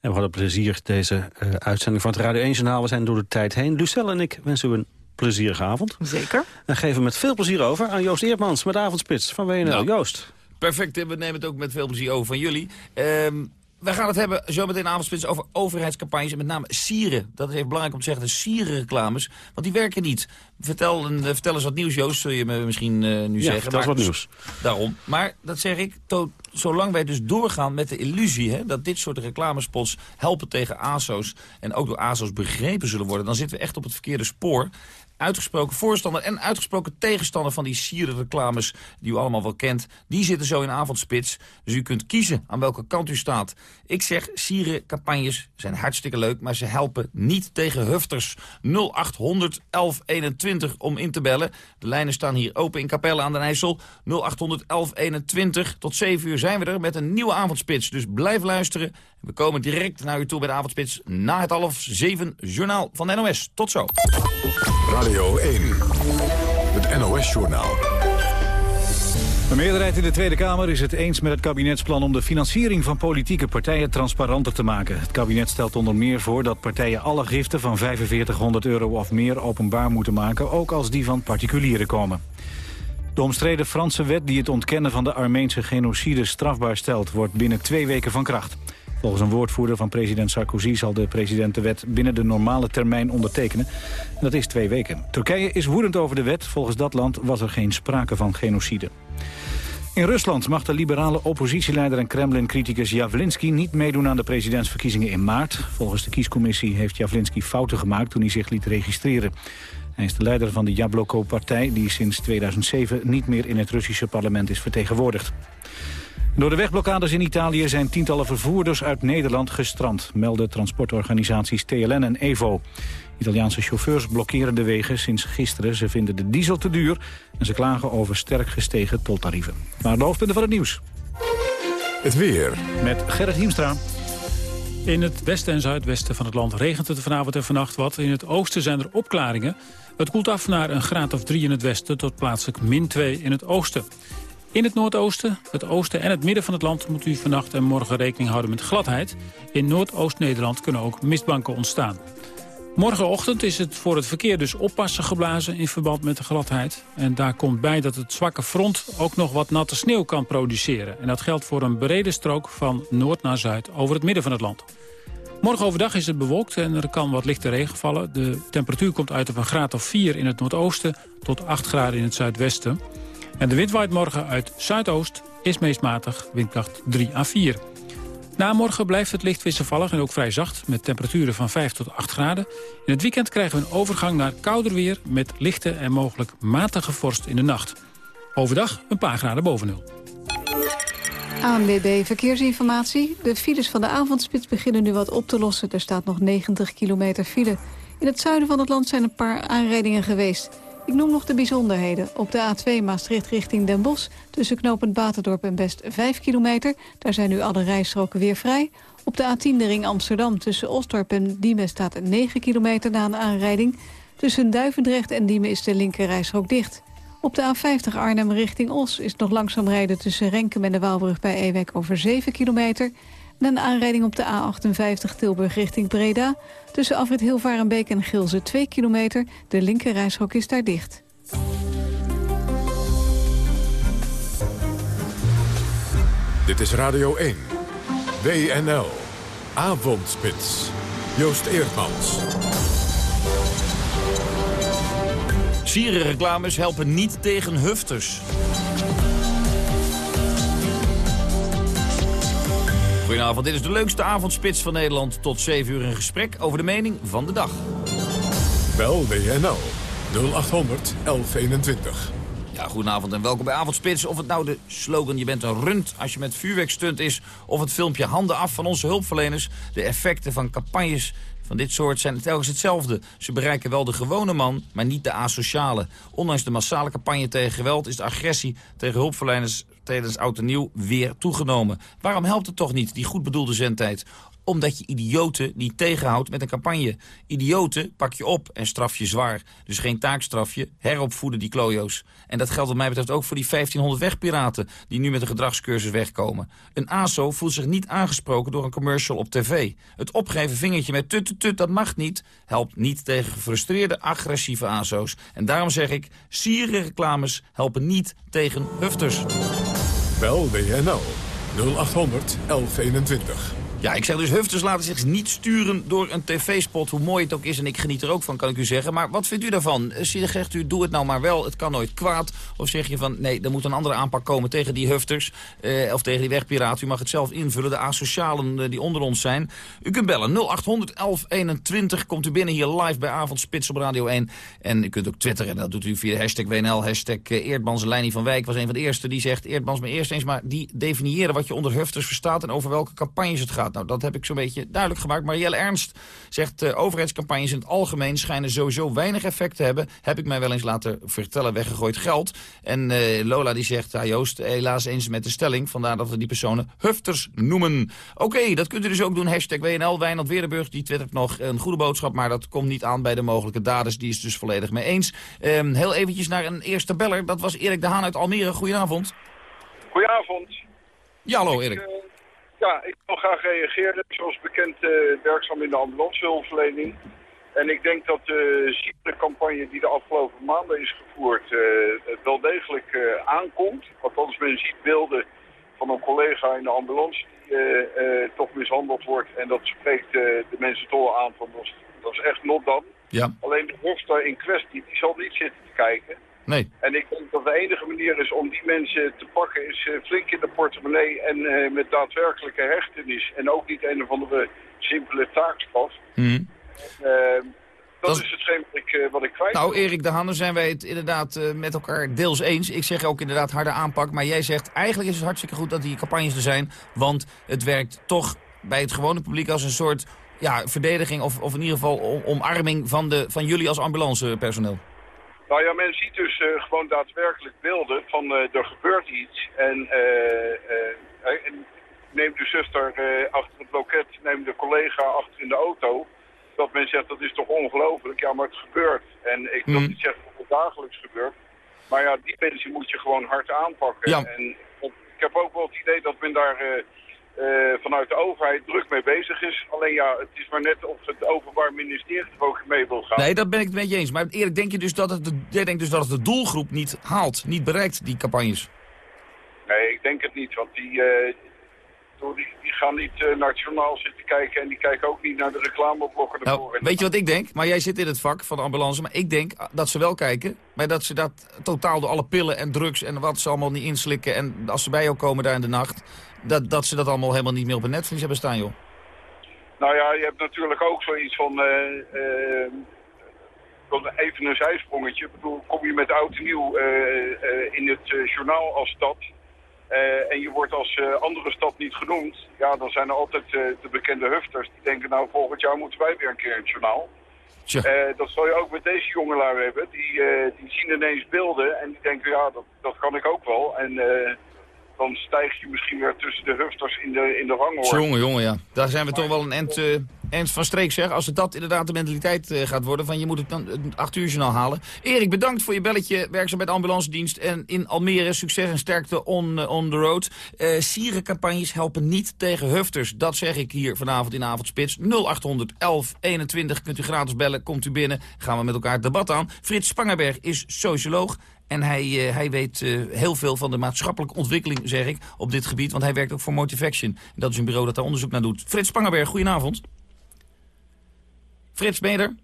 Speaker 10: En we hadden plezier deze eh, uitzending van het Radio 1 Journaal. We zijn door de tijd heen. Lucelle en ik wensen u een plezierige avond.
Speaker 9: Zeker.
Speaker 10: En geven met veel plezier over aan Joost Eertmans met Avondspits van WNL.
Speaker 29: Nou.
Speaker 10: Joost.
Speaker 29: Perfect, we nemen het ook met veel plezier over van jullie. Ehm, wij gaan het hebben zo meteen avondspits over overheidscampagnes... en met name sieren. Dat is even belangrijk om te zeggen, de sierenreclames. Want die werken niet. Vertel, uh, vertel eens wat nieuws, Joost, zul je me misschien uh, nu
Speaker 10: ja,
Speaker 29: zeggen.
Speaker 10: vertel eens wat nieuws.
Speaker 29: Daarom. Maar dat zeg ik, zolang wij dus doorgaan met de illusie... Hè, dat dit soort reclamespots helpen tegen ASO's... en ook door ASO's begrepen zullen worden... dan zitten we echt op het verkeerde spoor uitgesproken voorstander en uitgesproken tegenstander van die sierenreclames die u allemaal wel kent. Die zitten zo in avondspits. Dus u kunt kiezen aan welke kant u staat. Ik zeg, sierencampagnes zijn hartstikke leuk, maar ze helpen niet tegen hufters. 0800 1121 om in te bellen. De lijnen staan hier open in Capelle aan den IJssel. 0800 1121. Tot 7 uur zijn we er met een nieuwe avondspits. Dus blijf luisteren. We komen direct naar u toe bij de avondspits na het half 7 journaal van de NOS. Tot zo.
Speaker 1: Radio 1, het NOS-journaal.
Speaker 2: De meerderheid in de Tweede Kamer is het eens met het kabinetsplan om de financiering van politieke partijen transparanter te maken. Het kabinet stelt onder meer voor dat partijen alle giften van 4500 euro of meer openbaar moeten maken, ook als die van particulieren komen. De omstreden Franse wet die het ontkennen van de Armeense genocide strafbaar stelt, wordt binnen twee weken van kracht. Volgens een woordvoerder van president Sarkozy zal de president de wet binnen de normale termijn ondertekenen. En dat is twee weken. Turkije is woedend over de wet. Volgens dat land was er geen sprake van genocide. In Rusland mag de liberale oppositieleider en Kremlin-criticus Javlinsky niet meedoen aan de presidentsverkiezingen in maart. Volgens de kiescommissie heeft Javlinsky fouten gemaakt toen hij zich liet registreren. Hij is de leider van de Jabloko-partij die sinds 2007 niet meer in het Russische parlement is vertegenwoordigd. Door de wegblokkades in Italië zijn tientallen vervoerders uit Nederland gestrand, melden transportorganisaties TLN en EVO. Italiaanse chauffeurs blokkeren de wegen sinds gisteren. Ze vinden de diesel te duur en ze klagen over sterk gestegen toltarieven. Maar de hoofdpunten van het nieuws.
Speaker 1: Het weer.
Speaker 2: Met Gerrit Hiemstra.
Speaker 30: In het westen en zuidwesten van het land regent het vanavond en vannacht wat. In het oosten zijn er opklaringen. Het koelt af naar een graad of 3 in het westen tot plaatselijk min 2 in het oosten. In het noordoosten, het oosten en het midden van het land moet u vannacht en morgen rekening houden met gladheid. In Noordoost-Nederland kunnen ook mistbanken ontstaan. Morgenochtend is het voor het verkeer dus oppassen geblazen in verband met de gladheid. En daar komt bij dat het zwakke front ook nog wat natte sneeuw kan produceren. En dat geldt voor een brede strook van noord naar zuid over het midden van het land. Morgen overdag is het bewolkt en er kan wat lichte regen vallen. De temperatuur komt uit op een graad of 4 in het noordoosten tot 8 graden in het zuidwesten. En de wind waait morgen uit zuidoost, is meest matig, windkracht 3 à 4. Na morgen blijft het licht wisselvallig en ook vrij zacht... met temperaturen van 5 tot 8 graden. In het weekend krijgen we een overgang naar kouder weer... met lichte en mogelijk matige vorst in de nacht. Overdag een paar graden boven nul.
Speaker 3: ANWB Verkeersinformatie. De files van de avondspits beginnen nu wat op te lossen. Er staat nog 90 kilometer file. In het zuiden van het land zijn een paar aanrijdingen geweest. Ik noem nog de bijzonderheden. Op de A2 Maastricht richting Den Bosch... tussen knooppunt Baterdorp en Best 5 kilometer. Daar zijn nu alle rijstroken weer vrij. Op de A10 de ring Amsterdam tussen Osdorp en Diemen... staat 9 kilometer na een aanrijding. Tussen Duivendrecht en Diemen is de linker rijstrook dicht. Op de A50 Arnhem richting Os is nog langzaam rijden... tussen Renkum en de Waalbrug bij Ewek over 7 kilometer... Na een aanrijding op de A58 Tilburg richting Breda. Tussen Afrit Hilvarenbeek en Gilze 2 kilometer. De linkerrijstrook is daar dicht.
Speaker 1: Dit is Radio 1. WNL. Avondspits. Joost Eerdmans.
Speaker 29: Sierenreclames helpen niet tegen hufters. Goedenavond, dit is de leukste avondspits van Nederland. Tot 7 uur een gesprek over de mening van de dag.
Speaker 1: Bel WNL 0800 1121.
Speaker 29: Ja, goedenavond en welkom bij Avondspits. Of het nou de slogan je bent een rund als je met vuurwerk stunt is... of het filmpje handen af van onze hulpverleners... de effecten van campagnes van dit soort zijn telkens hetzelfde. Ze bereiken wel de gewone man, maar niet de asociale. Ondanks de massale campagne tegen geweld is de agressie tegen hulpverleners tijdens Oud en Nieuw weer toegenomen. Waarom helpt het toch niet, die goed bedoelde zendtijd? Omdat je idioten niet tegenhoudt met een campagne. Idioten pak je op en straf je zwaar. Dus geen taakstrafje, heropvoeden die klojo's. En dat geldt wat mij betreft ook voor die 1500 wegpiraten... die nu met een gedragscursus wegkomen. Een ASO voelt zich niet aangesproken door een commercial op tv. Het opgeven vingertje met tut tut tut, dat mag niet... helpt niet tegen gefrustreerde, agressieve ASO's. En daarom zeg ik, sieren reclames helpen niet tegen hufters.
Speaker 1: Bel WNL 0800 1121.
Speaker 29: Ja, ik zeg dus hufters laten zich niet sturen door een tv-spot, hoe mooi het ook is. En ik geniet er ook van, kan ik u zeggen. Maar wat vindt u daarvan? Eh, Zegt u, doe het nou maar wel, het kan nooit kwaad. Of zeg je van, nee, er moet een andere aanpak komen tegen die hufters. Eh, of tegen die wegpiraten. U mag het zelf invullen, de asocialen eh, die onder ons zijn. U kunt bellen, 0800 1121. Komt u binnen hier live bij Avondspits op Radio 1. En u kunt ook twitteren, dat doet u via hashtag WNL. Hashtag eh, Eerdmans, Leini van Wijk was een van de eerste die zegt... Eerdmans, maar eerst eens maar die definiëren wat je onder hufters verstaat... en over welke campagnes het gaat. Nou, dat heb ik zo'n beetje duidelijk gemaakt. Marielle Ernst zegt... Uh, overheidscampagnes in het algemeen schijnen sowieso weinig effect te hebben. Heb ik mij wel eens laten vertellen, weggegooid geld. En uh, Lola die zegt, ja Joost, helaas eens met de stelling. Vandaar dat we die personen hufters noemen. Oké, dat kunt u dus ook doen. Hashtag WNL, Wijnald Weerdenburg, die twittert nog een goede boodschap... maar dat komt niet aan bij de mogelijke daders. Die is dus volledig mee eens. Um, heel eventjes naar een eerste beller. Dat was Erik de Haan uit Almere. Goedenavond.
Speaker 31: Goedenavond.
Speaker 29: Ja, hallo Erik.
Speaker 31: Ik, uh, ja, ik wil graag reageren. Zoals bekend uh, werkzaam in de ambulancehulpverlening. En ik denk dat de ziektecampagne die de afgelopen maanden is gevoerd uh, wel degelijk uh, aankomt. Althans, men ziet beelden van een collega in de ambulance die uh, toch mishandeld wordt. En dat spreekt de mensen toch aan van dat is, dat is echt not dan.
Speaker 29: Ja.
Speaker 31: Alleen de hoster in kwestie, die zal niet zitten te kijken.
Speaker 29: Nee.
Speaker 31: En ik denk dat de enige manier is om die mensen te pakken is uh, flink in de portemonnee en uh, met daadwerkelijke hechtenis. En ook niet een of andere simpele taakstraf.
Speaker 29: Mm.
Speaker 31: Uh, dat, dat, is hetgeen wat ik, wat ik kwijt
Speaker 29: Nou Erik de Hanne zijn wij het inderdaad met elkaar deels eens. Ik zeg ook inderdaad harde aanpak. Maar jij zegt eigenlijk is het hartstikke goed dat die campagnes er zijn. Want het werkt toch bij het gewone publiek als een soort ja, verdediging of, of in ieder geval omarming van, de, van jullie als ambulancepersoneel.
Speaker 31: Nou ja, men ziet dus uh, gewoon daadwerkelijk beelden van uh, er gebeurt iets. En uh, neem de zuster achter het loket, neem de collega achter in de auto. Dat men zegt, dat is toch ongelooflijk. Ja, maar het gebeurt. En ik wil mm. niet zeggen dat het dagelijks gebeurt. Maar ja, die mensen moet je gewoon hard aanpakken.
Speaker 29: Ja.
Speaker 31: En ik heb ook wel het idee dat men daar... Uh, vanuit de overheid druk mee bezig is. Alleen ja, het is maar net of het openbaar ministerie er ook mee wil gaan.
Speaker 29: Nee, dat ben ik het met je eens. Maar eerlijk, denk je dus dat het de, jij denkt dus dat het de doelgroep niet haalt, niet bereikt, die campagnes?
Speaker 31: Nee, ik denk het niet. Want die, uh, die, die, gaan niet uh, het journaal zitten kijken en die kijken ook niet naar de reclameblokken ervoor.
Speaker 29: Nou, weet je wat ik denk? Maar jij zit in het vak van de ambulance. Maar ik denk dat ze wel kijken, maar dat ze dat totaal door alle pillen en drugs en wat ze allemaal niet inslikken. En als ze bij jou komen daar in de nacht, dat, dat ze dat allemaal helemaal niet meer op een netvlies hebben staan, joh.
Speaker 31: Nou ja, je hebt natuurlijk ook zoiets van... Uh, uh, even een zijsprongetje. Ik bedoel, kom je met oud en nieuw uh, in het journaal als stad... en je wordt als andere stad niet genoemd... ja, dan zijn er altijd de bekende hufters die denken... nou, volgend jaar moeten wij weer een keer in het journaal. dat zal je ook met deze jongelui hebben. Die, die zien ineens beelden en die denken, ja, dat, dat kan ik ook wel. En dan stijg je misschien weer tussen de hufters in de, in de rangorde.
Speaker 29: Jongen, jongen, ja. Daar zijn we toch wel een end, end van streek, zeg. Als het dat inderdaad de mentaliteit uh, gaat worden, van je moet het dan het acht uur journaal halen. Erik, bedankt voor je belletje. Werkzaam bij de ambulance dienst. En in Almere, succes en sterkte on, uh, on the road. sierencampagnes helpen niet tegen hufters. Dat zeg ik hier vanavond in Avondspits. 0800 1121 kunt u gratis bellen. Komt u binnen, gaan we met elkaar het debat aan. Frits Spangerberg is socioloog. En hij, uh, hij weet uh, heel veel van de maatschappelijke ontwikkeling, zeg ik, op dit gebied. Want hij werkt ook voor Motivaction. En dat is een bureau dat daar onderzoek naar doet. Frits Spangerberg, goedenavond. Frits, ben je er?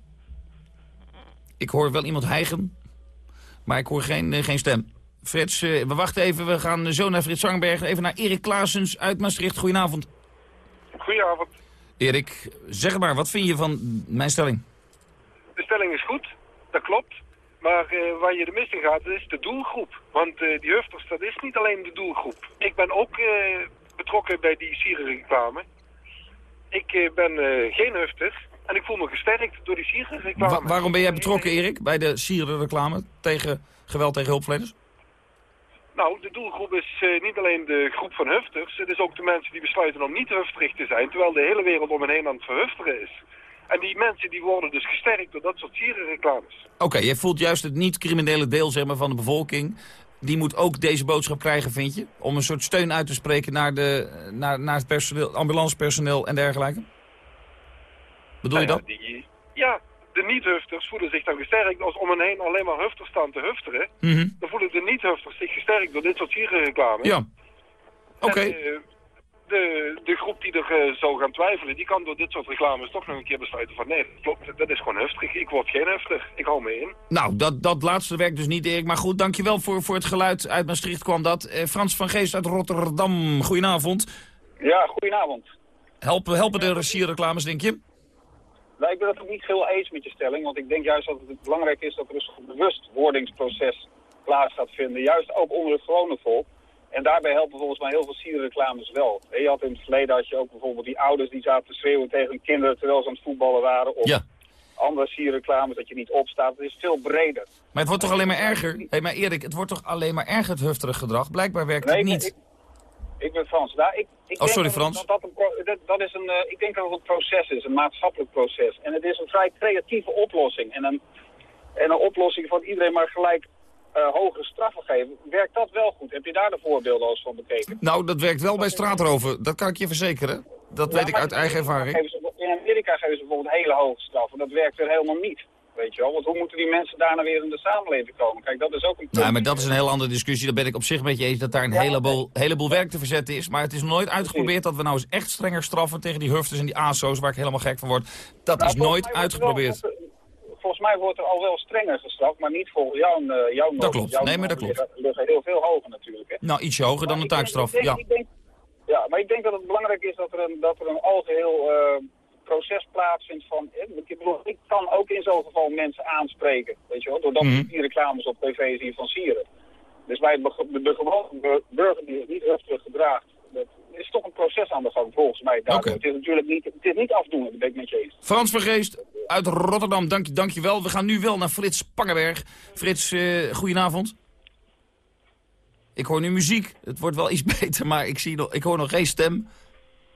Speaker 29: Ik hoor wel iemand hijgen, maar ik hoor geen, uh, geen stem. Frits, we wachten even. We gaan zo naar Frits Spangerberg. Even naar Erik Klaasens uit Maastricht. Goedenavond.
Speaker 31: Goedenavond.
Speaker 29: Erik, zeg maar, wat vind je van mijn stelling?
Speaker 31: De stelling is goed, dat klopt. Maar uh, waar je de mis in gaat, is de doelgroep. Want uh, die hufters, dat is niet alleen de doelgroep. Ik ben ook uh, betrokken bij die sierenreclame. Ik ben geen hufter en ik voel me gesterkt door die sierenreclame.
Speaker 29: Wa waarom ben jij betrokken, Erik, bij de sierenreclame tegen geweld tegen hulpverleners?
Speaker 31: Nou, de doelgroep is niet alleen de groep van hufters. Het is ook de mensen die besluiten om niet hufterig te zijn, terwijl de hele wereld om hen heen aan het verhufteren is. En die mensen die worden dus gesterkt door dat soort sierenreclames.
Speaker 29: Oké, okay, je voelt juist het niet-criminele deel zeg maar, van de bevolking. Die moet ook deze boodschap krijgen, vind je? Om een soort steun uit te spreken naar, de, naar, naar het personeel, ambulancepersoneel en dergelijke? Bedoel je
Speaker 31: nou
Speaker 29: dat?
Speaker 31: Ja, die, ja de niet-hufters voelen zich dan gesterkt. Als om hen heen alleen maar hufters staan te hufteren...
Speaker 29: Mm -hmm.
Speaker 31: dan voelen de niet-hufters zich gesterkt door dit soort sierenreclames.
Speaker 29: Ja. Oké. Okay.
Speaker 31: Uh,
Speaker 32: de, de groep die er uh, zou gaan twijfelen, die kan door dit soort reclames toch nog een keer besluiten van nee, klopt, dat is gewoon heftig. Ik word geen heftig. Ik hou me in.
Speaker 29: Nou, dat, dat laatste werkt dus niet, Erik. Maar goed, dankjewel voor, voor het geluid. Uit Maastricht kwam dat. Uh, Frans van Geest uit Rotterdam, goedenavond.
Speaker 33: Ja, goedenavond.
Speaker 29: Helpen, helpen de sierreclames, denk je?
Speaker 33: Nou, ik ben het ook niet veel eens met je stelling. Want ik denk juist dat het belangrijk is dat er een bewustwordingsproces plaats gaat vinden. Juist ook onder het gewone volk. En daarbij helpen volgens mij heel veel sierenreclames wel. Je had in het verleden had je ook bijvoorbeeld die ouders die zaten te schreeuwen tegen hun kinderen terwijl ze aan het voetballen waren. Of
Speaker 29: ja.
Speaker 33: andere sierenreclames dat je niet opstaat. Het is veel breder.
Speaker 29: Maar het wordt toch alleen maar erger? Hé, hey, maar Erik, het wordt toch alleen maar erger het hufterig gedrag? Blijkbaar werkt
Speaker 33: nee,
Speaker 29: het niet.
Speaker 33: Ik, ik ben Frans. Nou, ik, ik
Speaker 29: oh, sorry
Speaker 33: denk
Speaker 29: Frans.
Speaker 33: Dat, dat, dat, dat is een, uh, ik denk dat het een proces is, een maatschappelijk proces. En het is een vrij creatieve oplossing. En een, en een oplossing van iedereen maar gelijk uh, hogere straffen geven. Werkt dat wel goed? Heb je daar de voorbeelden al eens van bekeken?
Speaker 29: Nou, dat werkt wel bij straatroven. Dat kan ik je verzekeren. Dat
Speaker 33: Ja,
Speaker 29: weet ik uit eigen ervaring.
Speaker 33: ze- in Amerika geven ze bijvoorbeeld hele hoge straffen. Dat werkt er helemaal niet. Weet je wel? Want hoe moeten die mensen daarna weer in de samenleving komen? Kijk, dat is ook een.
Speaker 29: Nou, maar dat is een heel andere discussie. Daar ben ik op zich met je eens dat daar een heleboel, heleboel werk te verzetten is. Maar het is nooit uitgeprobeerd dat we nou eens echt strenger straffen tegen die hufters en die ASO's, waar ik helemaal gek van word. Dat
Speaker 33: Nou,
Speaker 29: is nooit
Speaker 33: er
Speaker 29: uitgeprobeerd.
Speaker 33: Volgens mij wordt er al wel strenger gestraft, maar niet volgens jouw, uh, jouw normen.
Speaker 29: klopt.
Speaker 33: Jouw
Speaker 29: Nee, maar dat klopt.
Speaker 33: Liggen, heel veel hoger natuurlijk. Hè?
Speaker 29: Nou, ietsje hoger dan een taakstraf,
Speaker 33: denk-
Speaker 29: ja.
Speaker 33: ik denk- ja, maar ik denk dat het belangrijk is dat er een, dat er een algeheel eh, proces plaatsvindt van... eh, Ik, bedoel, ik kan ook in zo'n geval mensen aanspreken, weet je wel, doordat
Speaker 29: Mhm.
Speaker 33: ik die reclames op tv zie van sieren. Dus bij het de, de gewone bur- burger die zich niet rustig gedraagt, dat is toch een proces aan de gang volgens mij. daardoor. Het is natuurlijk niet, het is niet afdoen, dat ben ik met je eens.
Speaker 29: Frans van Geest uit Rotterdam, dank, dank je wel. We gaan nu wel naar Frits Pangenberg. Frits, eh goedenavond. Ik hoor nu muziek. Het wordt wel iets beter, maar ik, zie nog, ik hoor nog geen stem.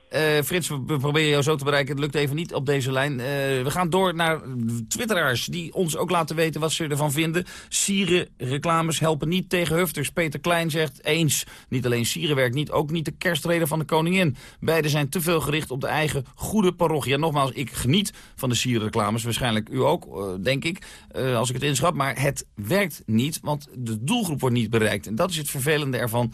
Speaker 29: Eh, Frits, we, proberen jou zo te bereiken. Het lukt even niet op deze lijn. Eh, we gaan door naar twitteraars die ons ook laten weten wat ze ervan vinden. Sieren reclames helpen niet tegen hufters. Peter Klein zegt eens. Niet alleen sieren werkt niet, ook niet de kerstreden van de koningin. Beide zijn te veel gericht op de eigen goede parochie. En nogmaals, ik geniet van de sierenreclames. Waarschijnlijk u ook, eh, denk ik, als ik het inschat. Maar het werkt niet, want de doelgroep wordt niet bereikt. En dat is het vervelende ervan.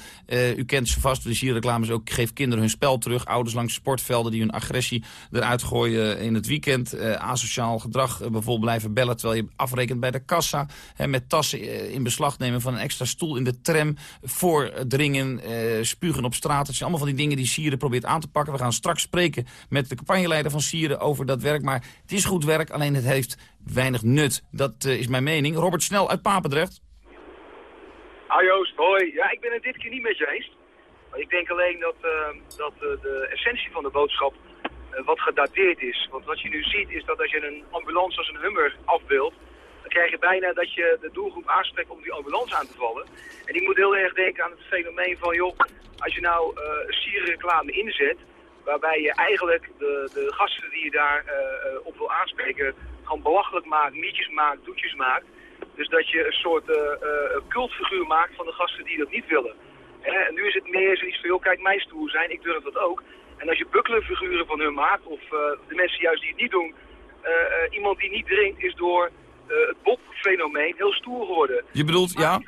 Speaker 29: U kent ze vast, de sierenreclames ook. Geef kinderen hun spel terug. Ouders sportvelden die hun agressie eruit gooien in het weekend. Eh, asociaal gedrag, eh, bijvoorbeeld blijven bellen terwijl je afrekent bij de kassa. Hè, met tassen eh, in beslag nemen van een extra stoel in de tram. Voordringen, spugen op straat. Het zijn allemaal van die dingen die Sieren probeert aan te pakken. We gaan straks spreken met de campagneleider van Sieren over dat werk. Maar het is goed werk, alleen het heeft weinig nut. Dat is mijn mening. Robert Snel uit Papendrecht.
Speaker 34: Ah Joost, hoi. Ja, ik ben het dit keer niet met je eens. Ik denk alleen dat, eh, dat de essentie van de boodschap eh, wat gedateerd is. Want wat je nu ziet is dat als je een ambulance als een Hummer afbeeldt, dan krijg je bijna dat je de doelgroep aanspreekt om die ambulance aan te vallen. En ik moet heel erg denken aan het fenomeen van, joh, als je nou eh sierenreclame inzet, waarbij je eigenlijk de, de gasten die je daar eh, op wil aanspreken, gewoon belachelijk maakt, mietjes maakt, doetjes maakt. Dus dat je een soort cultfiguur maakt van de gasten die dat niet willen. En nu is het meer zoiets van, joh, kijk mij stoer zijn, ik durf dat ook. En als je bucklerfiguren van hun maakt, of eh, de mensen juist die het niet doen, eh, eh, iemand die niet drinkt is door eh, het Bob-fenomeen heel stoer geworden.
Speaker 29: Je bedoelt, ja.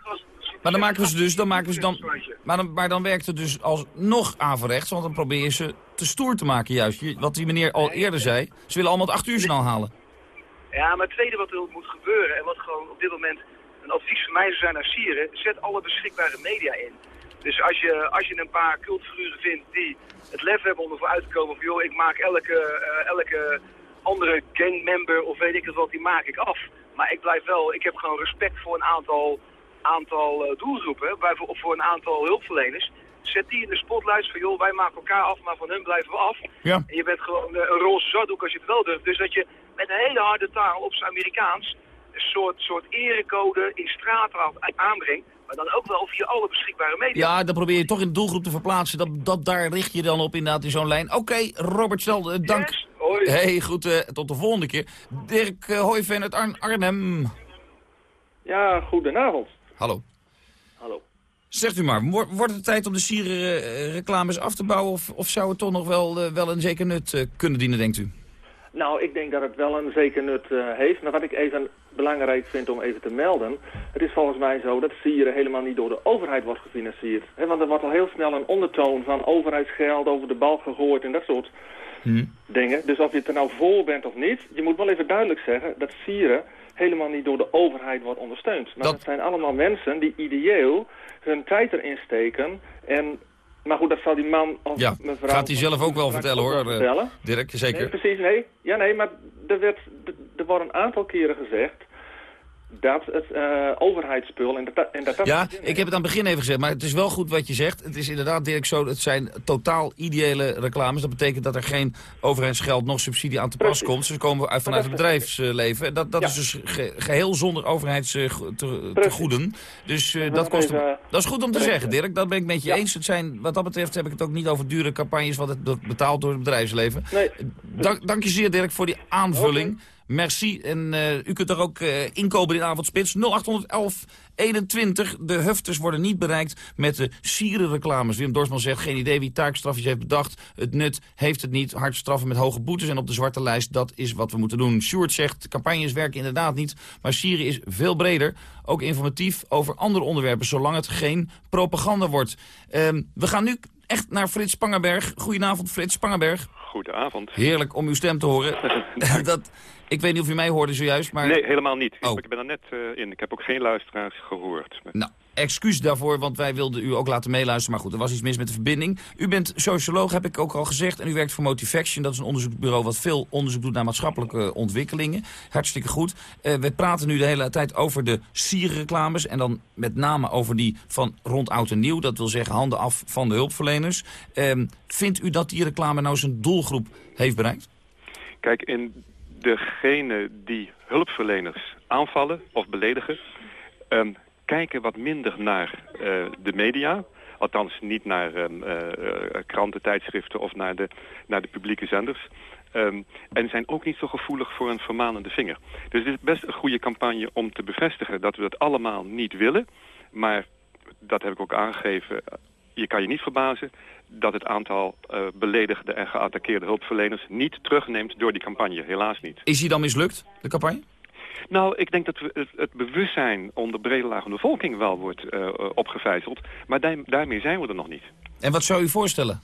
Speaker 29: Maar dan maken we ze dus, dan maken we ze dan, maar dan, maar dan werkt het dus alsnog averechts, want dan probeer je ze te stoer te maken juist. Je- Wat die meneer al eerder zei, ze willen allemaal het acht uur snel halen.
Speaker 34: Ja, maar het tweede wat er moet gebeuren, en wat gewoon op dit moment een advies van mij zou zijn naar Sieren, zet alle beschikbare media in. Dus als je, als je een paar cultfiguren vindt die het lef hebben om ervoor uit te komen van joh, ik maak elke, eh, elke andere gangmember of weet ik het wat, die maak ik af. Maar ik blijf wel, ik heb gewoon respect voor een aantal, aantal eh, doelgroepen, bij, voor, voor een aantal hulpverleners. Zet die in de spotlights van joh, wij maken elkaar af, maar van hun blijven we af.
Speaker 29: Ja.
Speaker 34: En je bent gewoon eh, een roze zakdoek als je het wel durft. Dus dat je met een hele harde taal op zijn Amerikaans een soort, soort erecode in straattaal aanbrengt. Maar dan ook wel via alle beschikbare media.
Speaker 29: Ja, dan probeer je toch in de doelgroep te verplaatsen. Dat, dat, daar richt je dan op inderdaad in zo'n lijn. Oké, Robert Stel, eh, dank.
Speaker 34: hoi.
Speaker 29: Hey, goed, eh, tot de volgende keer. Dirk uh, Hooiven uit Arn Arnhem.
Speaker 35: Ja, goedenavond.
Speaker 29: Hallo.
Speaker 35: Hallo.
Speaker 29: Zegt u maar, wo- wordt het tijd om de sierenreclames af te bouwen... of, of zou het toch nog wel, eh, wel een zeker nut eh, kunnen dienen, denkt u?
Speaker 35: Nou, ik denk dat het wel een zeker nut eh, heeft. Maar wat ik even belangrijk vind om even te melden. Het is volgens mij zo dat sieren helemaal niet door de overheid wordt gefinancierd. Hè, want er wordt al heel snel een ondertoon van overheidsgeld over de bal gegooid en dat soort dingen. Dus of je het er nou voor bent of niet, je moet wel even duidelijk zeggen dat sieren helemaal niet door de overheid wordt ondersteund. Maar dat, zijn allemaal mensen die ideeel hun tijd erin steken en... Maar goed, dat zal die man of
Speaker 29: Ja,
Speaker 35: mevrouw...
Speaker 29: gaat hij zelf ook wel vertellen hoor, eh,
Speaker 35: vertellen.
Speaker 29: Dirk, zeker.
Speaker 35: Nee, precies, nee. Ja, nee, maar er, werd, er, er wordt een aantal keren gezegd dat het eh overheidsspul en dat, en dat, dat
Speaker 29: Ja, ik heb het aan het begin even gezegd, maar het is wel goed wat je zegt. Het is inderdaad, Dirk, zo, het zijn totaal ideële reclames. Dat betekent dat er geen overheidsgeld nog subsidie aan te pas komt. Ze komen uit, vanuit het bedrijfsleven. Dat, dat is dus ge- geheel zonder overheidstegoeden. Dus eh, dat, kost, dat is goed om te zeggen, Dirk. Dat ben ik met je eens. Het zijn, wat dat betreft heb ik het ook niet over dure campagnes, want het wordt betaald door het bedrijfsleven.
Speaker 35: Nee.
Speaker 29: Dank, dank je zeer, Dirk, voor die aanvulling. Merci. En eh, u kunt er ook eh, inkopen in avondspits. 0811 21. De hufters worden niet bereikt met de sierenreclames. Wim Dorsman zegt, geen idee wie taakstrafjes heeft bedacht. Het nut heeft het niet. Hard straffen met hoge boetes en op de zwarte lijst. Dat is wat we moeten doen. Sjoerd zegt, campagnes werken inderdaad niet. Maar sieren is veel breder. Ook informatief over andere onderwerpen. Zolang het geen propaganda wordt. Ehm, we gaan nu echt naar Frits Spangenberg. Goedenavond, Frits Spangenberg.
Speaker 36: Goedenavond.
Speaker 29: Heerlijk om uw stem te horen. dat, ik weet niet of u mij hoorde zojuist, maar...
Speaker 36: Nee, helemaal niet.
Speaker 29: Oh.
Speaker 36: Ik ben er net eh, in. Ik heb ook geen luisteraars gehoord.
Speaker 29: Nou, excuus daarvoor, want wij wilden u ook laten meeluisteren. Maar goed, er was iets mis met de verbinding. U bent socioloog, heb ik ook al gezegd. En u werkt voor Motivaction. Dat is een onderzoeksbureau wat veel onderzoek doet naar maatschappelijke ontwikkelingen. Hartstikke goed. Eh, we praten nu de hele tijd over de sierreclames. En dan met name over die van rond oud en nieuw. Dat wil zeggen handen af van de hulpverleners. Ehm, vindt u dat die reclame nou zijn doelgroep heeft bereikt?
Speaker 36: Kijk, in degene die hulpverleners aanvallen of beledigen... ehm, kijken wat minder naar eh, de media. Althans, niet naar ehm, eh, eh, kranten, tijdschriften of naar de, naar de publieke zenders. Ehm, en zijn ook niet zo gevoelig voor een vermanende vinger. Dus het is best een goede campagne om te bevestigen dat we dat allemaal niet willen. Maar dat heb ik ook aangegeven. Je kan je niet verbazen dat het aantal beledigde en geattaqueerde hulpverleners niet terugneemt door die campagne. Helaas niet.
Speaker 29: Is die dan mislukt, de campagne?
Speaker 36: Nou, ik denk dat we het, het bewustzijn onder brede laag van de bevolking wel wordt eh, opgevijzeld. Maar daar- daarmee zijn we er nog niet.
Speaker 29: En wat zou u voorstellen?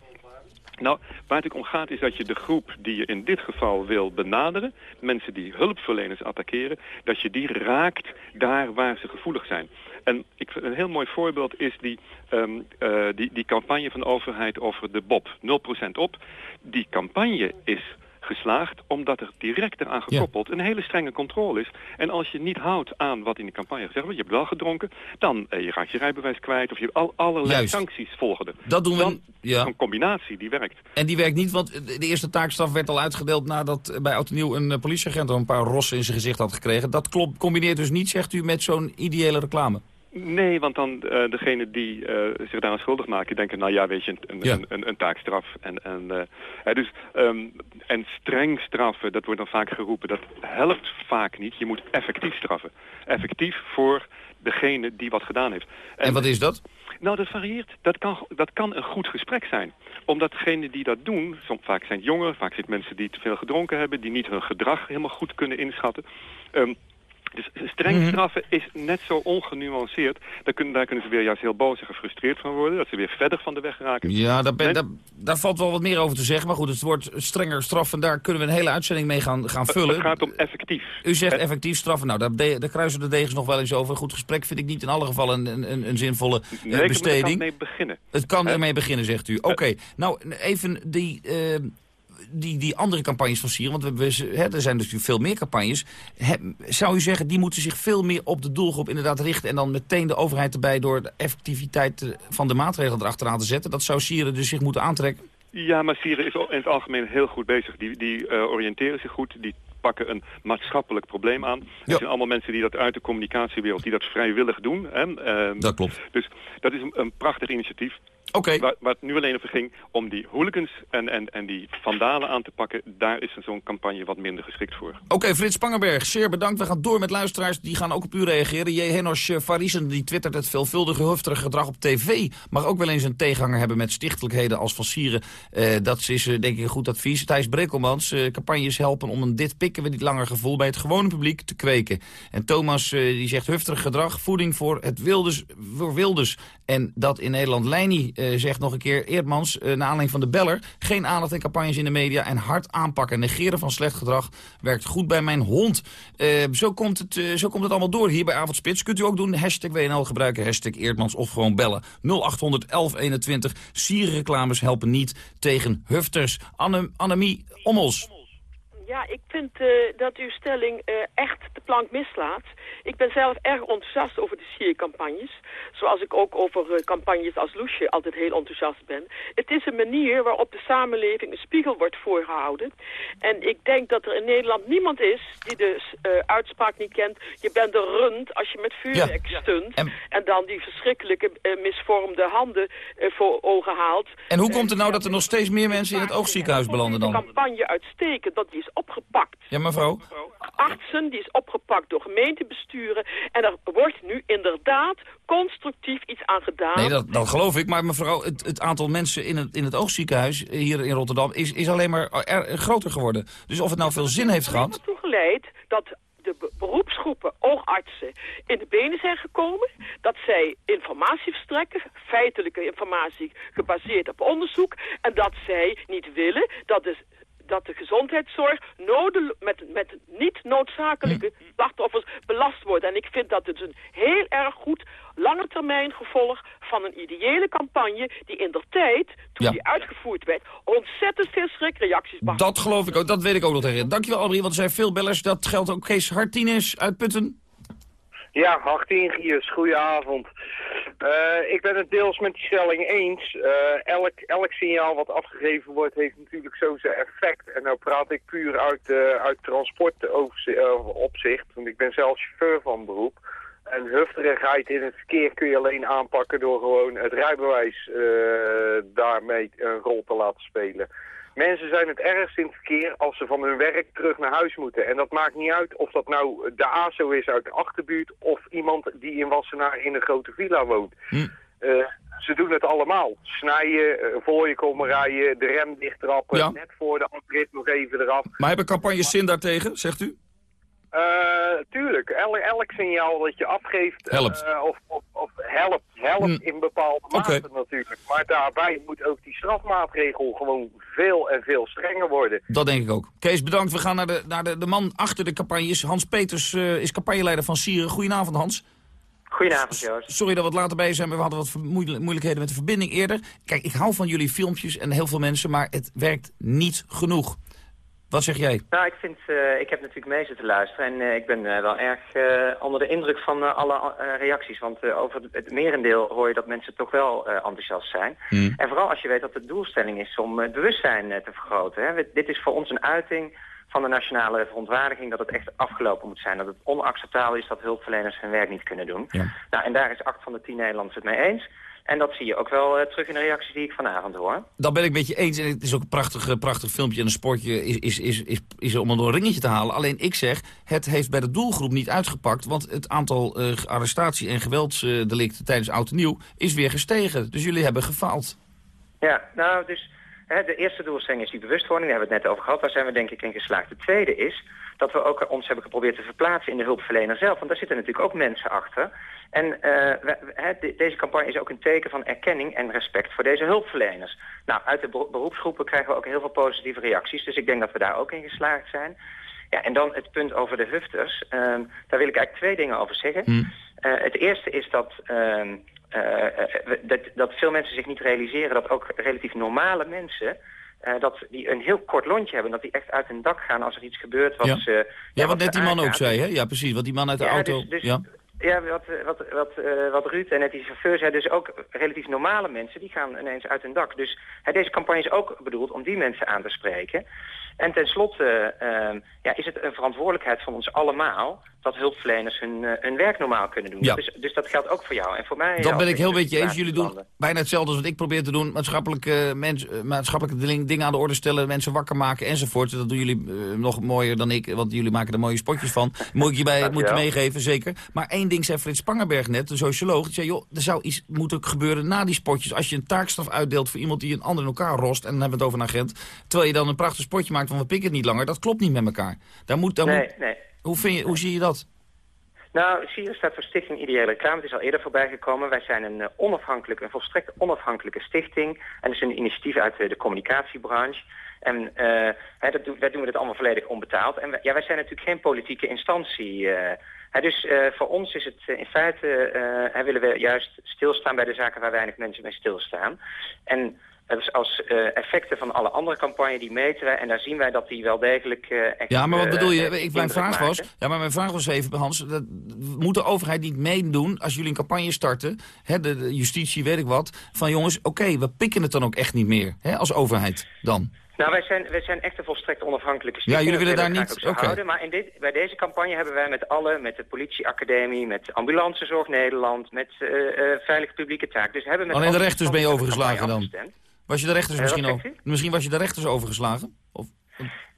Speaker 36: Nou, waar het om gaat is dat je de groep die je in dit geval wil benaderen... mensen die hulpverleners attackeren... dat je die raakt daar waar ze gevoelig zijn. En ik, een heel mooi voorbeeld is die, ehm, eh, die, die campagne van de overheid over de BOP. 0% op. Die campagne is geslaagd omdat er direct eraan gekoppeld een hele strenge controle is. En als je niet houdt aan wat in de campagne gezegd wordt, je hebt wel gedronken, dan eh, je raakt je rijbewijs kwijt of je al, allerlei
Speaker 29: Juist.
Speaker 36: sancties volgen er.
Speaker 29: Dat doen we-
Speaker 36: Dan
Speaker 29: ja.
Speaker 36: een combinatie die werkt.
Speaker 29: En die werkt niet, want de eerste taakstraf werd al uitgedeeld... nadat eh, bij Oud Nieuw een eh, politieagent al een paar rossen in zijn gezicht had gekregen. Dat klopt, combineert dus niet, zegt u, met zo'n ideële reclame.
Speaker 36: Nee, want dan eh degene die eh, zich daaraan schuldig maken, denken, nou ja, weet je, een,
Speaker 29: Ja.
Speaker 36: een, een, een taakstraf. En, en, eh, hè, dus, ehm, en streng straffen, dat wordt dan vaak geroepen, dat helpt vaak niet. Je moet effectief straffen. Effectief voor degene die wat gedaan heeft.
Speaker 29: En wat is dat?
Speaker 36: Nou, dat varieert. Dat kan, dat kan een goed gesprek zijn. Omdat degenen die dat doen, soms, vaak zijn het jongeren, vaak zijn het mensen die te veel gedronken hebben, die niet hun gedrag helemaal goed kunnen inschatten. Ehm, dus streng
Speaker 29: Mhm.
Speaker 36: straffen is net zo ongenuanceerd. Daar kunnen, daar kunnen ze weer juist heel boos en gefrustreerd van worden. Dat ze weer verder van de weg raken.
Speaker 29: Ja, daar, ben, daar, daar valt wel wat meer over te zeggen. Maar goed, het wordt strenger straffen. Daar kunnen we een hele uitzending mee gaan, gaan vullen.
Speaker 36: Het gaat om effectief.
Speaker 29: U zegt effectief straffen. Nou, daar, de- daar kruisen de degens nog wel eens over. Een goed gesprek vind ik niet in alle gevallen een, een, een zinvolle eh,
Speaker 36: Nee,
Speaker 29: besteding.
Speaker 36: het kan mee beginnen.
Speaker 29: Het kan
Speaker 36: Eh,
Speaker 29: ermee beginnen, zegt u. Oké, nou even die, eh, die, die andere campagnes van Sieren. Want we, we- hè, er zijn natuurlijk veel meer campagnes. Hè, zou u zeggen, die moeten zich veel meer op de doelgroep inderdaad richten... en dan meteen de overheid erbij door de effectiviteit eh, van de maatregelen erachteraan te zetten? Dat zou Sieren dus zich moeten aantrekken?
Speaker 36: Ja, maar Sieren is in het algemeen heel goed bezig. Die, die eh, oriënteren zich goed, die pakken een maatschappelijk probleem aan. Het zijn allemaal mensen die dat uit de communicatiewereld, die dat vrijwillig doen. Hè? Ehm,
Speaker 29: Dat klopt.
Speaker 36: Dus dat is een, een prachtig initiatief. Waar, waar het nu alleen over ging om die hooligans en, en, en die vandalen aan te pakken... daar is zo'n campagne wat minder geschikt voor.
Speaker 29: Oké, Frits Spangenberg, zeer bedankt. We gaan door met luisteraars. Die gaan ook op u reageren. J. Henos eh, Farisen die twittert het veelvuldige hufterige gedrag op tv. Mag ook wel eens een tegenhanger hebben met stichtelijkheden als Van Sieren. Eh, dat is eh, denk ik een goed advies. Thijs Brekelmans, campagnes helpen om een dit pikken we niet langer gevoel... bij het gewone publiek te kweken. En Thomas die zegt hufterig gedrag, voeding voor het Wilders, voor Wilders. En dat in Nederland Leini eh, zegt nog een keer... Eerdmans, uh, naar aanleiding van de beller... geen aandacht en campagnes in de media en hard aanpakken. Negeren van slecht gedrag werkt goed bij mijn hond. Uh, zo, komt het, zo komt het allemaal door hier bij Avondspits. Kunt u ook doen, hashtag WNL gebruiken, hashtag Eerdmans of gewoon bellen. 0800 1121. Sierenreclames helpen niet tegen hufters. Anne, Annemie Ommels.
Speaker 37: Ja, ik vind dat uw stelling echt de plank mislaat. Ik ben zelf erg enthousiast over de siercampagnes. Zoals ik ook over uh, campagnes als Loesje altijd heel enthousiast ben. Het is een manier waarop de samenleving een spiegel wordt voorgehouden. En ik denk dat er in Nederland niemand is die de uitspraak niet kent. Je bent een rund als je met vuurwerk ja. stunt. En... en... dan die verschrikkelijke misvormde handen voor ogen haalt.
Speaker 29: En hoe komt het nou dat er nog steeds meer mensen in het oogziekenhuis belanden dan?
Speaker 37: De campagne uitstekend, dat die is opgepakt.
Speaker 29: Ja, mevrouw?
Speaker 37: Artsen, die is opgepakt door En er wordt nu inderdaad constructief iets aan gedaan.
Speaker 29: Nee, dat, dat geloof ik. Maar mevrouw, het, het, aantal mensen in het, in het oogziekenhuis hier in Rotterdam... is, is alleen maar er, groter geworden. Dus of het nou veel zin heeft gehad...
Speaker 37: Het toegeleid dat de beroepsgroepen oogartsen in de benen zijn gekomen. Dat zij informatie verstrekken, feitelijke informatie gebaseerd op onderzoek. En dat zij niet willen dat de dat de gezondheidszorg node, met, met niet noodzakelijke slachtoffers belast wordt. En ik vind dat het een heel erg goed lange termijn gevolg van een ideële campagne die in der tijd, toen
Speaker 29: Ja.
Speaker 37: die uitgevoerd werd, ontzettend veel schrikreacties bracht.
Speaker 29: Dat geloof ik ook, dat weet ik ook nog tegen. Dankjewel Albrie, want er zijn veel bellers. Dat geldt ook Kees Hartines uit Putten.
Speaker 38: Ja, Hartien Giers, goedenavond. Uh, ik ben het deels met die stelling eens. Uh, elk, elk signaal wat afgegeven wordt heeft natuurlijk zo zijn effect. En nou praat ik puur uit, uh, uit transportopzicht, want ik ben zelf chauffeur van beroep. En hufterigheid in het verkeer kun je alleen aanpakken door gewoon het rijbewijs daarmee een rol te laten spelen. Mensen zijn het ergst in het verkeer als ze van hun werk terug naar huis moeten. En dat maakt niet uit of dat nou de ASO is uit de achterbuurt... of iemand die in Wassenaar in een grote villa woont.
Speaker 29: Hm.
Speaker 38: Uh, ze doen het allemaal. Snijden, uh, voor je komen rijden, de rem dichttrappen...
Speaker 29: Ja.
Speaker 38: net voor de afrit nog even eraf.
Speaker 29: Maar hebben campagnes zin daartegen, zegt u?
Speaker 38: Uh, tuurlijk, elk, elk signaal dat je afgeeft...
Speaker 29: Helpt.
Speaker 38: Uh, of, of, of helpt, helpt
Speaker 29: Hm.
Speaker 38: in bepaalde mate natuurlijk. Maar daarbij moet ook die strafmaatregel gewoon veel en veel strenger worden.
Speaker 29: Dat denk ik ook. Kees, bedankt. We gaan naar de, naar de, de man achter de campagnes. Hans Peters uh, is campagneleider van Sieren. Goedenavond, Hans.
Speaker 39: Goedenavond, Joost.
Speaker 29: Sorry dat we wat later bij zijn, maar we hadden wat moeilijkheden met de verbinding eerder. Kijk, ik hou van jullie filmpjes en heel veel mensen, maar het werkt niet genoeg. Wat zeg jij?
Speaker 39: Nou, ik vind, uh, ik heb natuurlijk mee zitten luisteren en uh, ik ben uh, wel erg onder de indruk van alle reacties. Want over het merendeel hoor je dat mensen toch wel enthousiast zijn.
Speaker 29: Mm.
Speaker 39: En vooral als je weet dat de doelstelling is om het bewustzijn te vergroten. Hè. Dit is voor ons een uiting van de nationale verontwaardiging dat het echt afgelopen moet zijn. Dat het onacceptabel is dat hulpverleners hun werk niet kunnen doen.
Speaker 29: Ja.
Speaker 39: Nou, en daar is acht van de tien Nederlanders het mee eens. En dat zie je ook wel uh, terug in de reacties die ik vanavond hoor.
Speaker 29: Dat ben ik met je eens. En het is ook een prachtig, prachtig filmpje. En een sportje is, is, is, is, is om een ringetje te halen. Alleen ik zeg, het heeft bij de doelgroep niet uitgepakt. Want het aantal uh, arrestatie- en geweldsdelicten tijdens Oud en Nieuw is weer gestegen. Dus jullie hebben gefaald.
Speaker 39: Ja, nou dus hè, de eerste doelstelling is die bewustwording. Daar hebben we het net over gehad. Daar zijn we denk ik in geslaagd. De tweede is dat we ook ons hebben geprobeerd te verplaatsen in de hulpverlener zelf. Want daar zitten natuurlijk ook mensen achter. En uh, we, he, de, deze campagne is ook een teken van erkenning en respect voor deze hulpverleners. Nou, uit de beroepsgroepen krijgen we ook heel veel positieve reacties. Dus ik denk dat we daar ook in geslaagd zijn. Ja, en dan het punt over de hufters. Uh, daar wil ik eigenlijk twee dingen over zeggen.
Speaker 29: Hm.
Speaker 39: Uh, het eerste is dat, uh, dat, dat veel mensen zich niet realiseren dat ook relatief normale mensen... Dat die een heel kort lontje hebben. Dat die echt uit hun dak gaan als er iets gebeurt wat
Speaker 29: ja.
Speaker 39: ze...
Speaker 29: Ja,
Speaker 39: ja,
Speaker 29: wat net die man ook zei, hè? Ja, precies. Wat die man uit de
Speaker 39: ja,
Speaker 29: auto...
Speaker 39: Dus, dus,
Speaker 29: ja.
Speaker 39: Ja, wat, wat, wat, uh, wat Ruud en net die chauffeur zei, dus ook relatief normale mensen, die gaan ineens uit hun dak. Dus hè, deze campagne is ook bedoeld om die mensen aan te spreken. En tenslotte uh, ja, is het een verantwoordelijkheid van ons allemaal dat hulpverleners hun, eh, hun werk normaal kunnen doen.
Speaker 29: Ja.
Speaker 39: Dus, dus dat geldt ook voor jou en voor mij.
Speaker 29: Dat ben ik heel
Speaker 39: in
Speaker 29: met je eens. Jullie doen bijna hetzelfde als wat ik probeer te doen. Maatschappelijke, mens, eh, maatschappelijke ding- dingen aan de orde stellen, mensen wakker maken enzovoort. Dat doen jullie eh, nog mooier dan ik, want jullie maken er mooie spotjes van. Moet ik je bij moet je meegeven, zeker. Maar één ding zei Frits Spangenberg net, de socioloog. Die zei, joh, er zou iets moeten gebeuren na die spotjes. Als je een taakstraf uitdeelt voor iemand die een ander in elkaar rost, en dan hebben we het over een agent, terwijl je dan een prachtig spotje maakt van we pikken het niet langer, dat klopt niet met elkaar. Daar moet, daar
Speaker 39: Nee,
Speaker 29: moet,
Speaker 39: nee.
Speaker 29: Hoe, vind je, hoe zie je dat?
Speaker 39: Nou, SIRE staat voor Stichting Ideële Reclame. Het is al eerder voorbij gekomen. Wij zijn een uh, onafhankelijke, een volstrekt onafhankelijke stichting. En dat is een initiatief uit uh, de communicatiebranche. En uh, hè, dat doen, wij doen we dat allemaal volledig onbetaald. En wij, ja, wij zijn natuurlijk geen politieke instantie. Hè, dus voor ons is het in feite, willen we juist stilstaan bij de zaken waar weinig mensen mee stilstaan. En als uh, effecten van alle andere campagnes, die meten wij. En daar zien wij dat die wel degelijk uh, echt...
Speaker 29: Ja, maar wat bedoel je? Ik, mijn vraag was... Ja, maar mijn vraag was even, Hans... Dat, moet de overheid niet meedoen als jullie een campagne starten... Hè, de, de justitie, weet ik wat... van jongens, oké, okay, we pikken het dan ook echt niet meer. Hè, als overheid dan.
Speaker 39: Nou, wij zijn, wij zijn echt een volstrekt onafhankelijke
Speaker 29: Ja,
Speaker 39: stichting.
Speaker 29: jullie willen daar niet... Oké.
Speaker 39: houden. Maar in dit, bij deze campagne hebben wij met alle, met de politieacademie, met ambulancezorg Nederland, met uh, uh, veilige publieke taak. Dus hebben met
Speaker 29: Alleen de rechters ben je overgeslagen dan?
Speaker 39: afgestemd.
Speaker 29: Was je de rechters misschien ook?
Speaker 39: zegt
Speaker 29: Misschien was je de rechters overgeslagen? Of...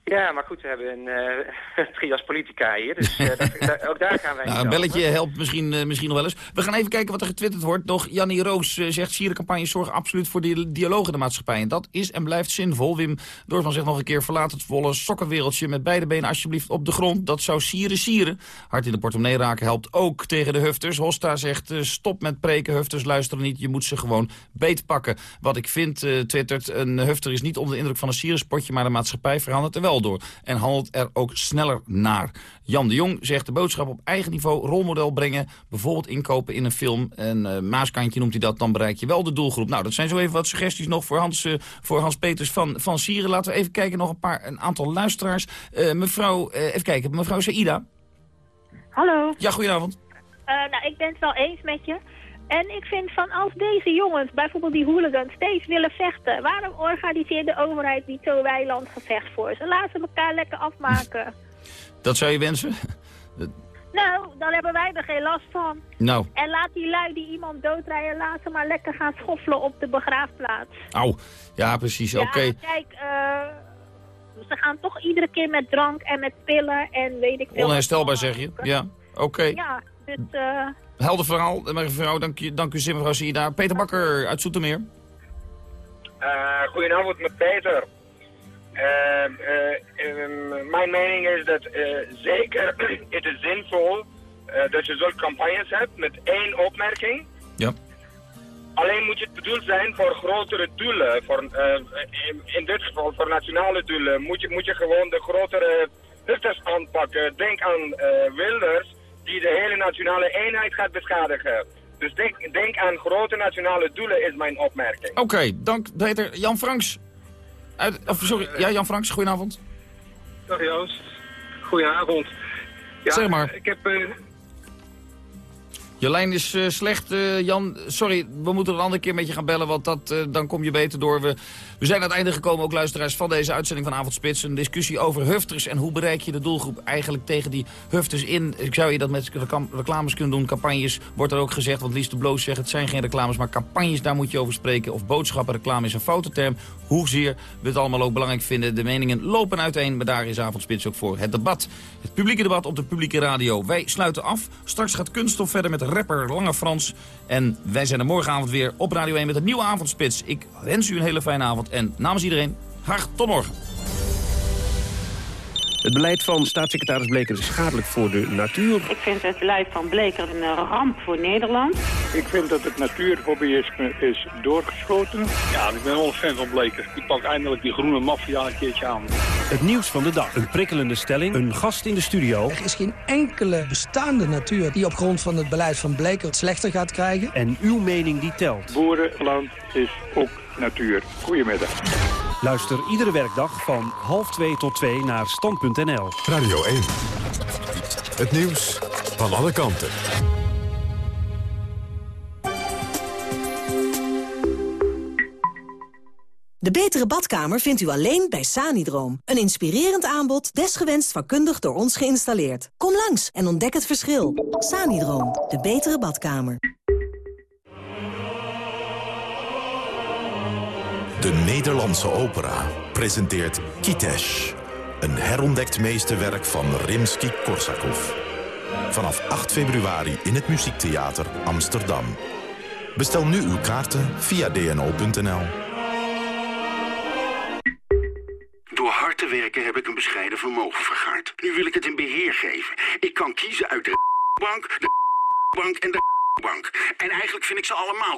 Speaker 39: Ja, maar goed, we hebben een uh, trias politica hier, dus uh, dat, da, ook daar gaan wij
Speaker 29: nou, Een belletje
Speaker 39: over.
Speaker 29: helpt misschien, uh, misschien nog wel eens. We gaan even kijken wat er getwitterd wordt. Nog Jannie Roos zegt, sierencampagnes zorgen absoluut voor die dialoog in de maatschappij. En dat is en blijft zinvol. Wim Doorman zegt nog een keer, verlaat het volle sokkenwereldje met beide benen alsjeblieft op de grond. Dat zou sieren sieren. Hard in de portemonnee raken helpt ook tegen de hufters. Hosta zegt, stop met preken, hufters luisteren niet. Je moet ze gewoon beetpakken. Wat ik vind, twittert, een hufter is niet onder de indruk van een sierenspotje, maar de maatschappij verandert er wel door. En handelt er ook sneller naar. Jan de Jong zegt de boodschap op eigen niveau rolmodel brengen. Bijvoorbeeld inkopen in een film. En uh, Maaskantje noemt hij dat, dan bereik je wel de doelgroep. Nou, dat zijn zo even wat suggesties nog voor Hans, uh, voor Hans Peters van, van Sieren. Laten we even kijken, nog een, paar, een aantal luisteraars. Uh, mevrouw, even kijken, mevrouw Saïda.
Speaker 40: Hallo.
Speaker 29: Ja, goedenavond.
Speaker 40: nou, ik ben het wel eens met je. En ik vind van als deze jongens, bijvoorbeeld die hooligans, steeds willen vechten... waarom organiseert de overheid niet zo'n weilandgevecht voor ze? Laten ze elkaar lekker afmaken.
Speaker 29: Dat zou je wensen?
Speaker 40: Nou, dan hebben wij er geen last van.
Speaker 29: Nou.
Speaker 40: En laat die lui die iemand doodrijden, laat ze maar lekker gaan schoffelen op de begraafplaats.
Speaker 29: Au, ja precies,
Speaker 40: ja,
Speaker 29: oké. Okay.
Speaker 40: kijk, uh, ze gaan toch iedere keer met drank en met pillen en weet ik veel.
Speaker 29: Onherstelbaar zeg je, ja, oké. Okay.
Speaker 40: Ja, dus... Uh,
Speaker 29: Helder verhaal, mevrouw, dank, je, dank u zeer mevrouw Sida. Peter Bakker uit Zoetermeer.
Speaker 41: Uh, goedenavond met Peter. Uh, uh, mijn mening is dat zeker het is zinvol dat je zulke campagnes hebt met één opmerking.
Speaker 29: Ja.
Speaker 41: Alleen moet het bedoeld zijn voor grotere doelen. Voor, in, in, dit geval voor nationale doelen moet je, moet je gewoon de grotere hufters aanpakken. Denk aan Wilders die de hele nationale eenheid gaat beschadigen. Dus denk, denk aan grote nationale doelen is mijn opmerking.
Speaker 29: Oké, okay, dank Peter. Jan Franks. Uit, of, sorry, ja Jan Franks, goedenavond.
Speaker 42: Dag Joost. Goedenavond. Ja,
Speaker 29: zeg maar.
Speaker 42: Ik heb... Uh...
Speaker 29: Je lijn is uh, slecht, uh, Jan. Sorry, we moeten er een andere keer met je gaan bellen, want dat, uh, dan kom je beter door. We, we zijn aan het einde gekomen, ook luisteraars, van deze uitzending van Avondspits. Een discussie over hufters en hoe bereik je de doelgroep eigenlijk tegen die hufters in. Ik zou je dat met reclames kunnen doen, campagnes, wordt er ook gezegd. Want Lies de Bloos zegt, het zijn geen reclames, maar campagnes, daar moet je over spreken. Of boodschappen, reclame is een foute term. Hoezeer we het allemaal ook belangrijk vinden. De meningen lopen uiteen, maar daar is Avondspits ook voor. Het debat, het publieke debat op de publieke radio. Wij sluiten af. Straks gaat Kunststof verder met rapper Lange Frans. En wij zijn er morgenavond weer op Radio 1 met een nieuwe avondspits. Ik wens u een hele fijne avond en namens iedereen, graag tot morgen.
Speaker 28: Het beleid van staatssecretaris Bleker is schadelijk voor de natuur.
Speaker 43: Ik vind het beleid van Bleker een ramp voor Nederland.
Speaker 44: Ik vind dat het natuurhobbyisme is doorgeschoten.
Speaker 45: Ja, ik ben wel een fan van Bleker. Die pakt eindelijk die groene maffia een keertje aan.
Speaker 10: Het nieuws van de dag. Een prikkelende stelling. Een gast in de studio.
Speaker 46: Er is geen enkele bestaande natuur die op grond van het beleid van Bleker het slechter gaat krijgen.
Speaker 10: En uw mening die telt.
Speaker 44: Boerenland is ook natuur. Goedemiddag.
Speaker 10: Luister iedere werkdag van half 2 tot 2 naar stand.nl.
Speaker 1: Radio 1. Het nieuws van alle kanten.
Speaker 34: De betere badkamer vindt u alleen bij Sanidroom. Een inspirerend aanbod, desgewenst vakkundig door ons geïnstalleerd. Kom langs en ontdek het verschil. Sanidroom, de betere badkamer.
Speaker 47: De Nederlandse opera presenteert Kitesh. Een herontdekt meesterwerk van Rimsky-Korsakov. Vanaf 8 februari in het Muziektheater Amsterdam. Bestel nu uw kaarten via dno.nl.
Speaker 48: Door hard te werken heb ik een bescheiden vermogen vergaard. Nu wil ik het in beheer geven. Ik kan kiezen uit de bank, de bank en de bank. En eigenlijk vind ik ze allemaal